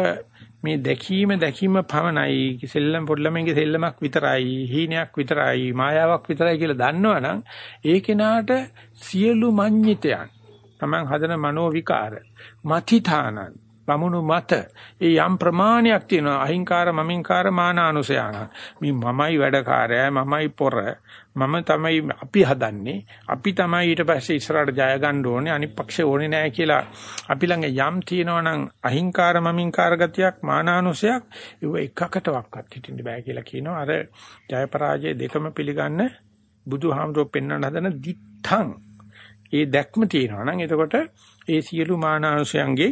S1: මේ දැකීම දැකීම පමණයි. සෙල්ලම් පොඩ්ඩලමෙන්ගේ සෙල්ලමක් විතරයි හීනයක් විතරයි මායාවක් විතරයි කියලා දන්නවනම් ඒ කෙනාට සියලු මඤ්ඤිතයන් තමන් හදන මනෝ විකාර මතිතානන් පමුණු මත ඒ යම් ප්‍රමාණයක් තියෙනවා. අහිංකාර මමින්කාර මානානුසයාන. මේ මමයි වැඩකාරයා මමයි පොර. මම තමයි අපි හදන්නේ. අපි තමයි ඊට පස්සේ ඉස්සරහට ජය ගන්න ඕනේ. අනිත් පක්ෂේ ඕනේ නැහැ කියලා අපි ළඟ යම් තියෙනවා නම් අහිංකාර මමින්කාර ගතියක් මානානුසයක් ඒව එකකටවත් හිටින්න බෑ කියලා කියනවා. අර ජය පරාජය දෙකම පිළිගන්න බුදුහාමුදුරුවෝ පෙන්වන්න හදන දිත්තං. ඒ දැක්ම තියෙනවා නම් එතකොට ඒ සියලු මානානුසයන්ගේ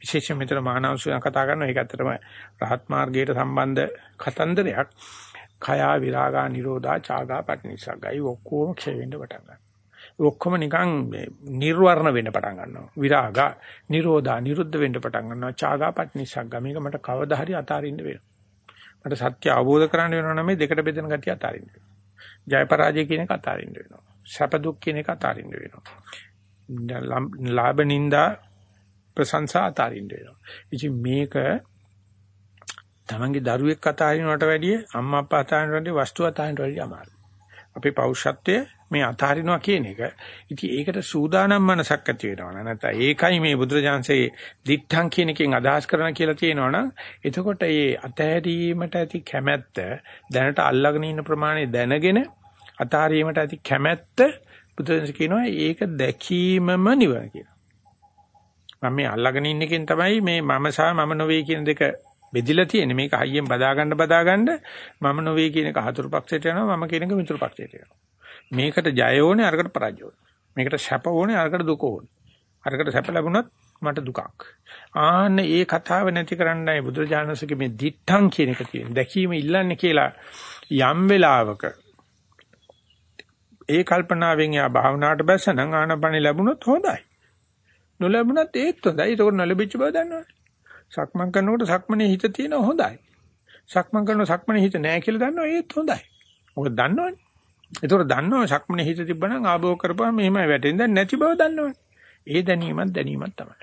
S1: විශේෂයෙන් මෙතන මානවසුන් කතා කරනවා. ඒක ඇත්තටම රහත් මාර්ගයට සම්බන්ධ කතන්දරයක්. කයා විරාගා නිරෝධා චාගා පටිනිසග්ගයි ඔක්කොම ක්ෂය වෙන්න පටන් ගන්නවා. ඔක්කොම නිකන් නිර්වර්ණ වෙන්න පටන් ගන්නවා. විරාගා නිරෝධා නිරුද්ධ වෙන්න පටන් ගන්නවා. චාගා පටිනිසග්ග මේක මට කවදා හරි අතාරින්න වෙනවා. මට සත්‍ය අවබෝධ කරගන්න වෙනවා නම් මේ දෙකට බෙදෙන ගතිය අතාරින්න වෙනවා. ජය පරාජය කියන එක අතාරින්න වෙනවා. සැප දුක් කියන එක අතාරින්න වෙනවා. ලාභ නින්දා ප්‍රශංසා අතාරින්න වෙනවා. ඉතින් මේක තමන්ගේ දරුවෙක් අතාරිනවට වැඩිය අම්මා අප්පා අතාරිනවට වැඩිය වස්තු අතාරිනවට වැඩිය අමාරුයි. අපේ පෞරුෂත්වය මේ අතාරිනවා කියන එක. ඉතින් ඒකට සූදානම් මනසක් ඇති වෙනවා. නැත්නම් ඒකයි මේ බුදුරජාන්සේ දිඨං කියන එකෙන් අදහස් කරන කියලා තියෙනවනම් එතකොට මේ අතහැරීමට ඇති කැමැත්ත දැනට අල්ලගෙන ඉන්න ප්‍රමාණය දැනගෙන අතාරීමට ඇති කැමැත්ත බුදුරජාන්සේ කියනවා ඒක දැකීමම නිවන කියලා. මම මේ අල්ලගෙන ඉන්න එකෙන් තමයි මේ මම සහ මම නොවේ කියන දෙක බෙදිලා තියෙන්නේ. මේක හයියෙන් බදා ගන්න බදා ගන්න මම නොවේ කියන එක හතුරු පක්ෂයට යනවා මම කියන එක මිතුරු පක්ෂයට යනවා. මේකට ජය ඕනේ අරකට පරාජය ඕනේ. මේකට සැප ඕනේ අරකට දුක ඕනේ. අරකට සැප ලැබුණොත් මට දුකක්. ආන්න ඒ කතාව නැති කරන්නයි බුදුරජාණන්සේගේ මේ දිත්තං කියන එක තියෙන්නේ. දැකීම ඉල්ලන්නේ කියලා යම් වෙලාවක ඒ කල්පනාවෙන් යා භාවනාවට බැසනම් ආනපන ලැබුණොත් හොඳයි. නොලැබුණත් ඒත් හොඳයි. ඒක නොලැබිච්ච බව දන්නවනේ. සක්මන් කරනකොට සක්මනේ හිත තියෙනවා හොඳයි. සක්මන් කරනකොට සක්මනේ හිත නැහැ කියලා දන්නවා ඒත් හොඳයි. මොකද දන්නවනේ. ඒතකොට දන්නවා සක්මනේ හිත තිබ්බනම් ආභෝග කරපුවාම මෙහෙමයි වැටෙන්නේ නැති බව දන්නවනේ. ඒ දැනීමත් දැනීමක් තමයි.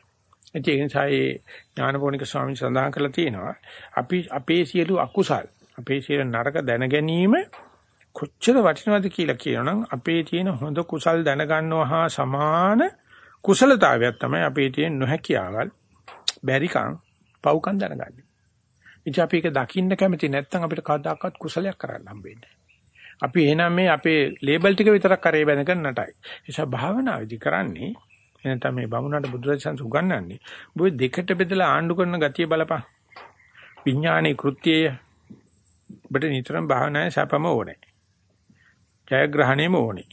S1: ඒ නිසා ඒ ඥානපෝනික ස්වාමීන් සඳහන් කරලා තියෙනවා අපි අපේ සියලු අකුසල් අපේ සියලු නරක දැන ගැනීම කොච්චර වටිනවද කියලා කියනනම් අපේ තියෙන හොඳ කුසල් දැනගන්නවා හා සමාන කුසලතාවයක් තමයි අපේ තියෙන නොහැකියාවල් බැරිකම් පව්කම් දැනගන්නේ. ඉතින් අපි ඒක දකින්න කැමති නැත්නම් අපිට කවදාකවත් කුසලයක් කරන්න හම්බෙන්නේ අපි එහෙනම් මේ අපේ ලේබල් ටික විතරක් කරේ බැඳගෙන නටයි. ඒ නිසා භාවනාවේදී කරන්නේ එනතම මේ බමුණට බුදුරජාණන් උගන්වන්නේ ඔබ දෙකට බෙදලා ආණ්ඩු කරන ගතිය බලපන්. විඥානයේ කෘත්‍යය ඔබට නිතරම භාවනාවේ සැපම ඕනේ. ජයග්‍රහණයම ඕනේ.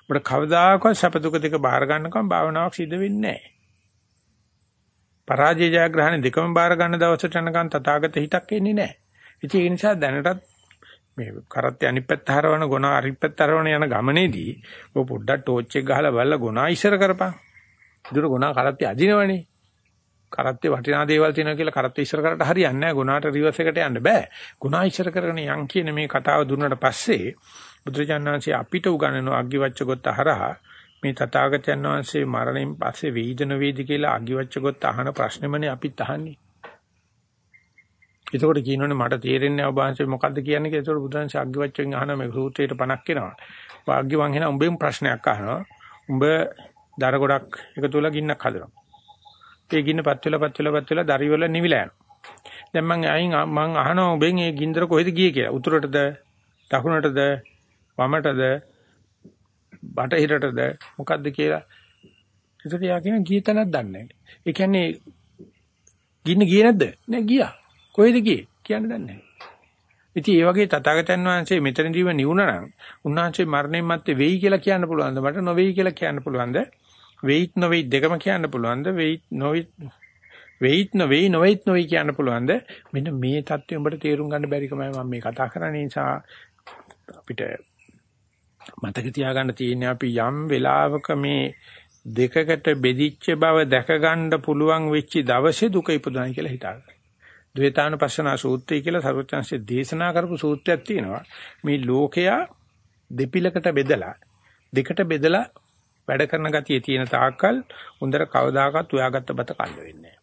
S1: අපිට කවදාකවත් සැප දුක දෙක බාර ගන්නකම් භාවනාවක් සිද්ධ වෙන්නේ නැහැ. පරාජය ජයග්‍රහණ දෙකම බාර ගන්න දවසට යනකම් තථාගත හිතක් එන්නේ නැහැ. ඉතින් ඒ නිසා දැනටත් මේ කරත්තේ අනිත් පැත්ත හරවන ගුණ අනිත් පැත්ත හරවන යන ගමනේදී ඔය පොඩ්ඩක් ටෝච් එක ගහලා බලලා ගුණ ඉස්සර කරපන්. ඒතර ගුණ කරත්තේ අදිනවනේ. කරත්තේ වටිනා දේවල් තියෙනවා කියලා කරත්තේ ඉස්සර කරට හරියන්නේ නැහැ. ගුණාට රිවර්ස් එකට යන්න බෑ. ගුණ ඉස්සර කරගෙන යන් කියන මේ කතාව දුන්නට පස්සේ බුදුරජාණන් අපිට උගන්වන අග්ගිවච්ඡ ගොත්ත හරහා මේ තථාගතයන් වහන්සේ මරණයෙන් පස්සේ වේදන වේදි කියලා අග්ගිවච්ඡ ගොත්ත අහන ප්‍රශ්නෙමනේ අපිත් අහන්නේ. එතකොට කියනෝනේ මට තේරෙන්නේ නැහැ ඔබ වහන්සේ මොකද්ද කියන්නේ කියලා. එතකොට බුදුන්සේ අග්ගිවච්ඡෙන් අහන මේ සූත්‍රයට 50ක් එනවා. වාග්ගිවන් එන උඹෙන් ප්‍රශ්නයක් අහනවා. උඹ දර ගොඩක් එකතු වෙලා ගින්නක් හදනවා. ඒ ගින්න පත් වෙලා පත් වෙලා පත් වෙලා දරි වල නිවිලා යනවා. දැන් මං අයින් මං අහනවා ඔබෙන් ඒ ගින්දර කොහෙද ගියේ කියලා. උතුරටද දකුණටද වමටද බටහිරටද මොකද්ද කියලා. ඒකට යා කියන ගිය තැනක් දන්නේ නැහැ. ඒ කියන්නේ ගින්න ගියේ නැද්ද? නෑ ගියා. කොහෙද ගියේ? කියන්න දන්නේ නැහැ. ඉතින් ඒ වගේ තථාගතයන් වහන්සේ මෙතනදීම නිවුණා නම් උන්වහන්සේ මරණයන් මත්තේ වෙයි කියලා කියන්න පුළුවන්ද මට නොවේයි කියලා කියන්න පුළුවන්ද වෙයිත් නොවේයි දෙකම කියන්න පුළුවන්ද වෙයිත් නොවේයි වෙයිත් නොවේයි නොවේයිත් නොවේයි කියන්න පුළුවන්ද මෙන්න මේ தත්ත්වය උඹට තේරුම් ගන්න බැරිකමයි මම මේ කතා කරන්නේ නිසා අපිට මතක තියාගන්න තියෙන්නේ අපි යම් වෙලාවක මේ දෙකකට බෙදිච්ච බව දැක ගන්න පුළුවන් වෙච්ච දවසේ දුක ඉපදුණයි කියලා හිතාගන්න. ද්වේතානුපස්සනා සූත්‍රය කියලා සරුවචාන්සේ දේශනා කරපු සූත්‍රයක් තියෙනවා. මේ ලෝකයා දෙපිලකට බෙදලා දෙකට බෙදලා වැඩ කරන ගතිය තියෙන තාක්කල් උන්දර කවදාකවත් උයාගත්ත බත කන්න වෙන්නේ නැහැ.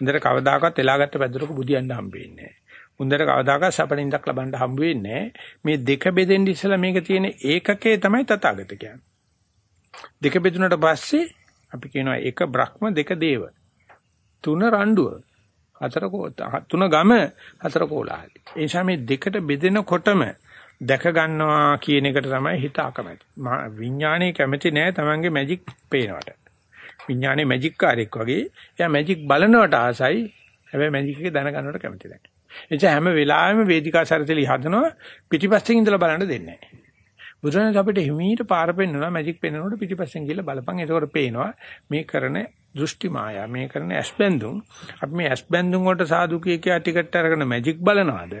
S1: උන්දර කවදාකවත් එලාගත්ත පැදුරක බුදියන්න හම්බෙන්නේ නැහැ. උන්දර කවදාකවත් සපණින්දක් ලබන්න හම්බ වෙන්නේ මේ දෙක බෙදෙන්න ඉස්සලා මේක තියෙන ඒකකේ තමයි තථාගත කියන්නේ. දෙක බෙදුනට පස්සේ අපි කියනවා එක බ්‍රහ්ම දෙක දේව. තුන රණ්ඩුව. හතර තුන ගම හතර කෝලහලයි. ඒ නිසා මේ දෙකට බෙදෙනකොටම දැක ගන්නවා කියන එකට තමයි හිත අකමැති. විඥානයේ කැමති නෑ Tamange මැජික් පේනවට. විඥානයේ මැජික් කාර්යයක් වගේ එයා මැජික් බලනවට ආසයි. හැබැයි මැජික් එක දැනගන්නවට කැමති නෑ. එනිසා හැම වෙලාවෙම වේදිකා සරසලි හදනවා පිටිපස්සෙන් ඉඳලා බලන්න දෙන්නේ නැහැ. බුදුරජාණන් අපිට හිමීට පාර පෙන්නනවා මැජික් පෙන්නනකොට පිටිපස්සෙන් ගිහලා බලපන්. එතකොට පේනවා මේ කරන දෘෂ්ටි මායා මේ කරන ඇස්බැඳුම් අපි මේ ඇස්බැඳුම් වලට සාදු කිය කියා ටිකට් අරගෙන මැජික් බලනවාද?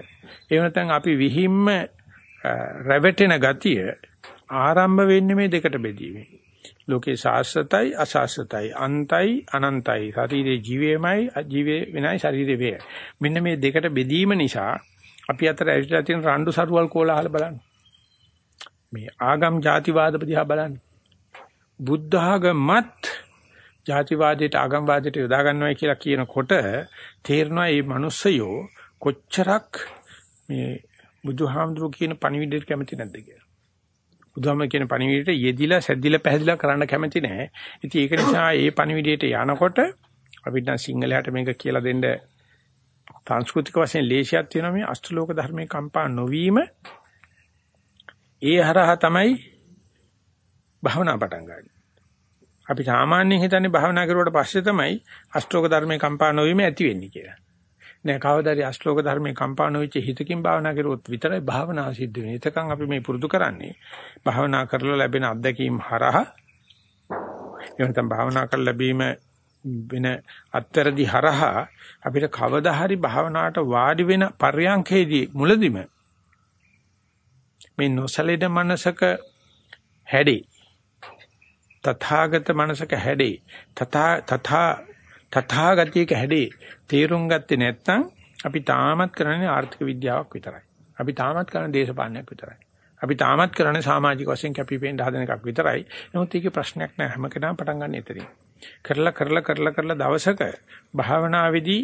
S1: එහෙම නැත්නම් අපි විහිම්ම රැවටෙන ගතිය ආරම්භ වෙන්නේ මේ දෙකට බෙදීමෙන්. ලෝකේ සාස්වතයි අසාස්වතයි අන්තයි අනන්තයි. ශරීරේ ජීවේමයි ජීවේ වෙනයි ශරීරේ වේ මෙන්න මේ දෙකට බෙදීම නිසා අපි අතර ඇවිල්ලා තියෙන රණ්ඩු සරුවල් කෝලහල බලන්න. මේ ආගම් ಜಾතිවාද දිහා බලන්න. බුද්ධ ආගමත් ಜಾතිවාදයට ආගම්වාදයට යොදා ගන්නවා කියලා කියනකොට තේරෙනවා මේ මිනිස්සයෝ කොච්චරක් මේ බුදුහාමුදුරු කියන පණිවිඩයට කැමති නැද්ද කියලා. බුදුහාම කියන පණිවිඩයට යෙදිලා සැදිලා පැහැදිලා කරන්න කැමති නැහැ. ඉතින් ඒක නිසා ඒ පණිවිඩයට යනකොට අපිට නම් සිංහලයට මේක කියලා දෙන්න සංස්කෘතික වශයෙන් ලේසියක් තියෙනවා මේ අෂ්ටලෝක ධර්මයේ කම්පා නොවීම ඒ හරහා තමයි භවනා පටන් ගන්න. අපි සාමාන්‍යයෙන් හිතන්නේ භවනා කරුවට පස්සේ තමයි අෂ්ටෝක ධර්මයේ කම්පා නොවීම ඇති වෙන්නේ කියලා. නෑ කවදාරි අශ්ලෝක ධර්මයේ කම්පාණ වෙච්ච හිතකින් භාවනා කරුවොත් විතරයි භාවනාව සිද්ධ වෙන්නේ. එතකන් අපි මේ පුරුදු කරන්නේ භාවනා කරලා ලැබෙන අත්දැකීම් හරහා එහෙනම් භාවනා කරලා ලැබීම වෙන අත්තරදි හරහා අපිට කවදා හරි භාවනාවට වාඩි වෙන පර්යංකේදී මුලදිම මේ නොසලෙන මනසක හැඩේ තථාගත මනසක හැඩේ තථා තථා තථාගතියක හැඩේ තේරුම් ගත්තේ නැත්නම් අපි තාමත් කරන්නේ ආර්ථික විද්‍යාවක් විතරයි. අපි තාමත් කරන්නේ දේශපාලනයක් විතරයි. අපි තාමත් කරන්නේ සමාජික වශයෙන් කැපිපෙන්න හදන එකක් විතරයි. නමුත් ඒකේ ප්‍රශ්නයක් නෑ හැම කෙනාම පටන් ගන්න එතනින්. කරලා කරලා කරලා කරලා දවසක භාවනාවේදී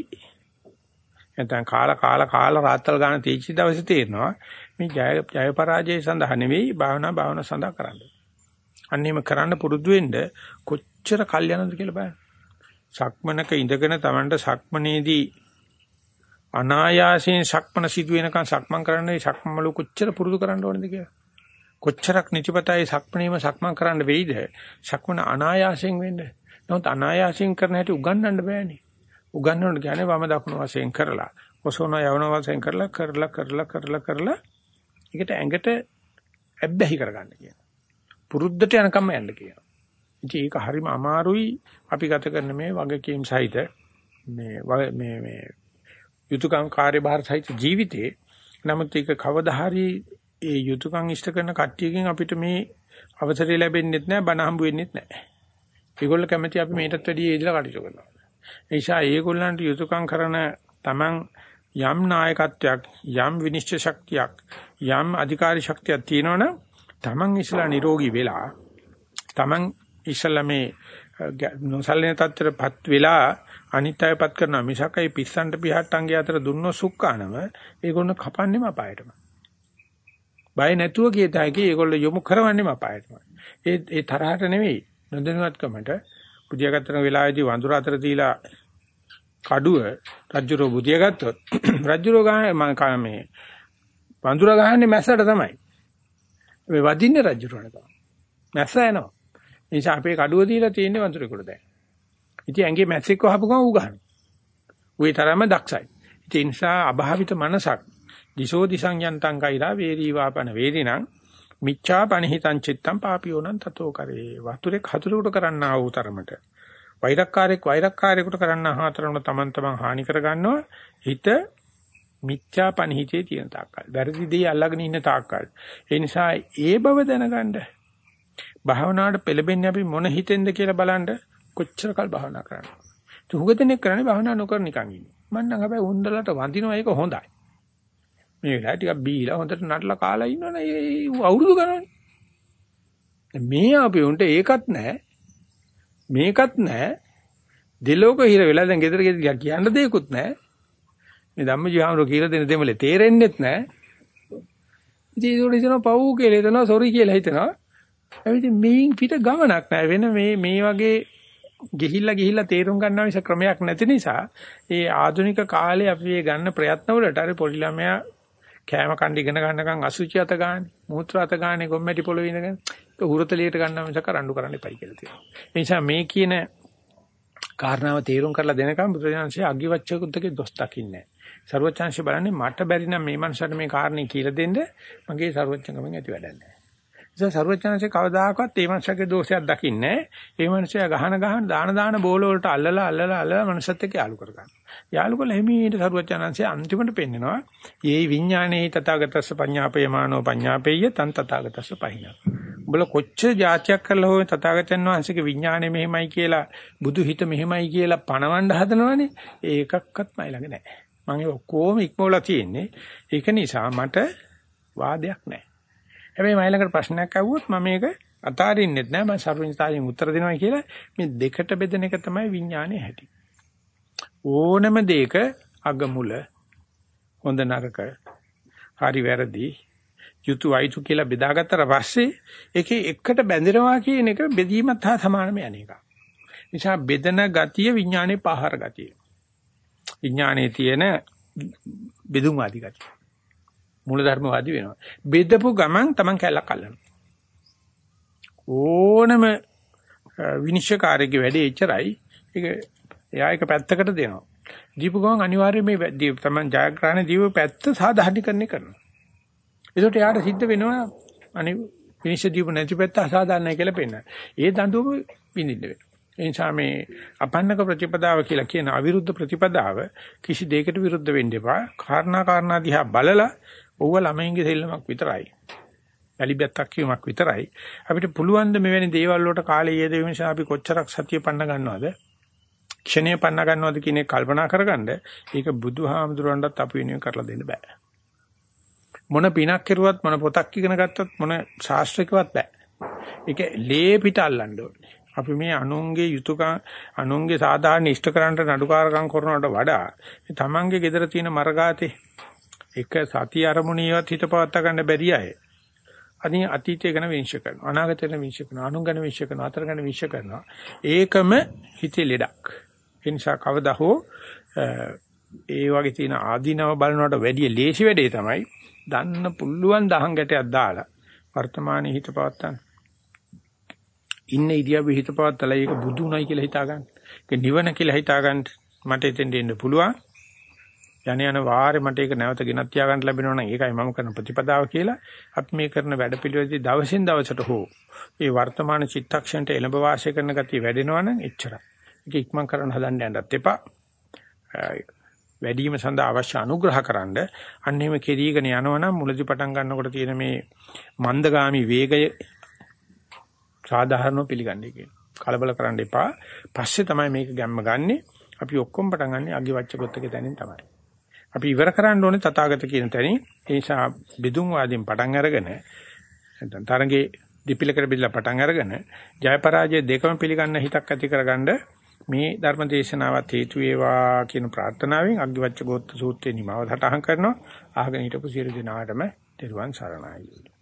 S1: නැත්නම් කාලා කාලා කාලා රාත්තල් ගන්න තීචි දවසේ තේරෙනවා මේ ජය ජය පරාජය සඳහා නෙවෙයි භාවනා භාවනා සඳහා කරන්නේ. අන්නේම කරන්න පුරුදු වෙන්න කොච්චර කල් යනද කියලා බලන්න. සක්මනක ඉඳගෙන Tamanට සක්මනේදී අනායාසයෙන් සක්මන සිදු වෙනකන් සක්මන් කරන්න ඒ සක්මමලු කොච්චර පුරුදු කරන්න ඕනද කියලා. කොච්චරක් නිතිපතයි සක්මනීම සක්මන් කරන්න වෙයිද? සක්මන අනායාසයෙන් වෙන්න. නමුත් අනායාසයෙන් කරන හැටි උගන්වන්න බෑනේ. උගන්වන්න කියන්නේ වම දකුණු වශයෙන් කරලා, ඔසවන යවන වශයෙන් කරලා කරලා කරලා කරලා කරලා ඒකට ඇඟට ඇබ්බැහි කරගන්න කියනවා. පුරුද්දට යනකම් යන්න කියනවා. ඉතින් ඒක හරිම අමාරුයි අපි ගත කරන මේ වගකීම් සහිත මේ මේ මේ යුතුයකම් කාර්යභාර සහිත ජීවිතේ නමුත් ඒක කවදා හරි ඒ යුතුයකම් ඉෂ්ට කරන කට්ටියකින් අපිට මේ අවසරය ලැබෙන්නේ නැහැ බණ හම්බ වෙන්නේ නැහැ. ඒගොල්ලෝ කැමති අපි මේකටත් වැඩිය ඉදලා කටයුතු කරනවා. ඒ නිසා ඒගොල්ලන්ට යුතුයකම් කරන Taman යම් නායකත්වයක් යම් විනිශ්චය ශක්තියක් යම් අධිකාරී ශක්තියක් තියෙනවනම් Taman ඉස්සලා නිරෝගී වෙලා Taman ඉස්සලා මේ නොසල්ලෙන තත්ත්වයටපත් වෙලා අනිත්‍යයපත් කරනවා මිසකයි පිස්සන්ට පිහට්ටන්ගේ අතර දුන්නො සුක්කානම ඒගොල්ලෝ කපන්නේම අපායටම. බය නැතුව කියතයි ඒගොල්ලෝ යොමු කරවන්නේම අපායටම. ඒ ඒ තරහට නෙවෙයි නොදැනුවත්කමට බුදියාගත්තන වෙලාවේදී වඳුර අතර දීලා කඩුව රජුරෝ බුදියා ගත්තොත් [CLEARS THROAT] රජුරෝ ගහන්නේ මේ වඳුර ගහන්නේ මැස්සට තමයි. මේ වදින්නේ රජුරෝට තමයි. මැස්ස එනවා. ඒ නිසා අපේ කඩුව දීලා තියෙන්නේ වතුරේකට දැන්. ඉතින් ඇඟේ මැස්සෙක් වහපු ගමන් ඌ ගහනවා. ඌේ තරම දක්ෂයි. ඒ නිසා අභාවිත මනසක් දිසෝ දිසං යන්තං කෛරා වේරී වාපන වේරිණං මිච්ඡා පනිහිතං චිත්තං පාපියෝනං තතෝ කරේ වතුරේ හතුරෙකුට කරන්නා වූ තරමට වෛරක්කාරයෙක් වෛරක්කාරයෙකුට කරන්නා හතරම තමන් තමන් හානි කර ගන්නවා හිත මිච්ඡා පනිහිතේ තියෙන තාක්කල් වැරදි දේ අල්ලගෙන ඉන්න තාක්කල් ඒ නිසා ඒ බව දැනගන්න භාවනාවට පෙළඹෙන්නේ අපි මොන හිතෙන්ද කියලා බලන්න කොච්චර කල් භාවනා කරන්නේ. තුහුගදෙනෙක් කරන්නේ භාවනා නොකර නිකන් ඉන්නේ. මම නම් හැබැයි උන්දලට වඳිනවා ඒක හොඳයි. මේ වෙලාව ටිකක් බීලා හොඳට නටලා කාලා ඉන්නවනේ ඒ අවුරුදු ගණන්. මේ අපි උන්ට ඒකත් නැහැ. මේකත් නැහැ. දෙලෝක හිර වෙලා දැන් ගෙදර ගෙදර කියන්න දෙයක්වත් නැහැ. මේ ධම්මජීවහමර කියලා දෙන දෙමලේ තේරෙන්නෙත් නැහැ. ඉතින් ඒක හිතනවා පව් කියලා හිතනවා සෝරි කියලා හිතනවා. ඒ මේන් පිට ගමනක් නැහැ වෙන මේ මේ වගේ ගිහිල්ලා ගිහිල්ලා තේරුම් ගන්නා විස ක්‍රමයක් නැති නිසා ඒ ආධුනික කාලේ අපි මේ ගන්න ප්‍රයත්න වලට අර පොඩි ළමයා කෑම කන්න ඉගෙන ගන්නකම් අසුචි අත ගන්න, මූත්‍රා අත ගන්න, ගොම්මැටි පොළවේ ඉඳගෙන ඒක හුරතලියට ගන්න මිස කරඬු කරන්න එපයි කියලා තියෙනවා. ඒ නිසා මේ කියන කාරණාව තේරුම් කරලා දෙනකම් බුදුරජාණන්සේ අගිවච්ඡකුද්දකේ දොස් දකින්නේ නැහැ. ਸਰවචාන්සේ බලන්නේ මට බැරි නම් මේ මනුස්සයාට මේ කාරණේ කියලා දෙන්න මගේ ਸਰවචංගමෙන් ඇති වැඩක් නැහැ. නිසා සරුවචනසේ කවදාකවත් මේ මනුස්සයාගේ දෝෂයක් දකින්නේ නැහැ. මේ මනුස්සයා ගහන ගහන දාන දාන බෝල වලට අල්ලලා අල්ලලා අල්ලලා මනුස්සත් එක්ක යාළු කර ගන්නවා. යාළු කළ හිමීට සරුවචනසේ අන්තිමට පෙන්නනවා. "යේ විඥානේ තථාගතස්ස පඤ්ඤාපේමානෝ පඤ්ඤාපේය තන් තථාගතස්ස පහිනා." උඹල කොච්චර જાතියක් කරලා හොය තථාගතයන් වහන්සේගේ විඥානය මෙහෙමයි කියලා බුදු හිත මෙහෙමයි කියලා පණවන්න හදනවනේ ඒකක්වත් මයි ළඟ නැහැ මම ඔක්කොම ඉක්මවලා තියෙන්නේ ඒක නිසා මට වාදයක් නැහැ හැබැයි මම ළඟට ප්‍රශ්නයක් අහුවොත් මම මේක අතාරින්නෙත් නෑ මම සර්වඥතාවයෙන් උත්තර දෙනවා කියලා මේ දෙකට බෙදෙන එක තමයි විඥානයේ හැටි. ඕනම දෙයක අගමුල හොඳ නරක හරි වැරදි යුතු අයිතු කියලා බෙදාගත්තට පස්සේ ඒකේ එකට බැඳෙනවා කියන එක බෙදීමත් හා සමානම යන එක. නිසා බෙදන ගතිය විඥානයේ පහර ගතිය. විඥානයේ තියෙන බෙදුම්වාදී ගතිය. මූලධර්මවාදී වෙනවා. බෙදපු ගමන් Taman කැලක් අල්ලනවා. ඕනම විනිශ්චයකාරයේ වැඩේ එච්චරයි. ඒක එයා එක පැත්තකට දෙනවා. දීපු ගමන් අනිවාර්යයෙන් මේ Taman ජයග්‍රහණ දීපු පැත්ත සාධාරණීකරණය කරනවා. ඒකට එයාට සිද්ධ වෙනවා අනි විනිශ්චය දීපු නැති පැත්ත අසාධාරණයි කියලා පෙන්නන. ඒ දඬුවම විඳින්න වෙනවා. ඒ නිසා මේ අපන්නක ප්‍රතිපදාව කියලා කියන අවිරුද්ධ ප්‍රතිපදාව කිසි දෙයකට විරුද්ධ වෙන්න එපා. කාරණා කාරණා දිහා බලලා ඕව ළමයින්ගේ සෙල්ලමක් විතරයි. වැලිබැත්තක් කියමක් විතරයි. අපිට පුළුවන් ද මෙවැනි දේවල් වලට කාලය යෙදෙන නිසා අපි කොච්චරක් සතිය පන්න ගන්නවද? ක්ෂණය පන්න ගන්නවද කියන එක කල්පනා කරගන්න ඒක බුදුහාමුදුරන්ටත් අපි වෙනුවෙන් කරලා දෙන්න බෑ. මොන පිනක් කෙරුවත් මොන පොතක් ඉගෙන ගත්තත් මොන ශාස්ත්‍රිකවත් බෑ. ඒක ලේ පිට අල්ලන්න ඕනේ. අපි මේ අනුන්ගේ යුතුයකම් අනුන්ගේ සාධාරණ ඉෂ්ට කරන්නට නඩුකාරකම් කරනවට වඩා මේ තමන්ගේ gedara තියෙන මරගාතේ එක සති අරමුණියවත් හිත පවත්වා ගන්න බැරි අය. අනිත් අතීතය ගැන විශ්ය කරනවා. අනාගතය ගැන විශ්ය කරනවා. අනුන් ගැන විශ්ය කරනවා. අතර ගැන විශ්ය කරනවා. ඒකම හිතේ ලෙඩක්. ඒ නිසා කවදා හෝ ඒ වගේ තියෙන ආදීනව බලනවට වැඩිය ලේසි වැඩේ තමයි දන්න පුළුවන් දහං ගැටයක් දාලා වර්තමානයේ හිත පවත්තන්න. ඉන්න ඉරියව්වේ හිත පවත්තලා ඒක බුදුුණයි කියලා හිතාගන්න. ඒක නිවන කියලා හිතාගන්න මට එතෙන් දෙන්න පුළුවන්. යන යන වාරේ මට ඒක නැවත ගෙනත් තියාගන්න ලැබෙනවා නම් ඒකයි මම කරන ප්‍රතිපදාව කියලා අපි මේ කරන වැඩපිළිවෙලදී දවසින් දවසට හෝ ඒ වර්තමාන චිත්තක්ෂණයට එළඹ වාසය කරන ගතිය වැඩෙනවා නම් එච්චරයි. ඒක ඉක්මන් කරන්න හදන්න යන්නත් එපා. වැඩිම සඳහා අවශ්‍ය අනුග්‍රහකරනද අන්න එහෙම කෙරීගෙන යනවනම් මුලදි පටන් ගන්නකොට තියෙන මේ මන්දගාමි වේගය සාධාරණව පිළිගන්නේ කියන. කලබල කරන්න එපා. පස්සේ තමයි මේක ගැම්ම ගන්නෙ. අපි ඔක්කොම පටන් ගන්නෙ අගිවච්ච ගොත්තක තැනින් තමයි. අපි ඉවර කරන්න ඕනේ තථාගත කියන තැනින්. ඒ නිසා බෙදුම් වාදයෙන් පටන් අරගෙන නැත්නම් තරංගේ දිපිලකට බෙදලා පටන් අරගෙන ජය පරාජය දෙකම පිළිගන්න හිතක් ඇති කරගන්න මේ ධර්ම දේශනාවත් හේතු වේවා කියන ප්‍රාර්ථනාවෙන් අග්ගිවච්ඡ ගෝත්‍ර සූත්‍රේ නිමාව සටහන් කරනවා. අහගෙන හිටපු සියලු දෙනාටම තෙරුවන් සරණයි.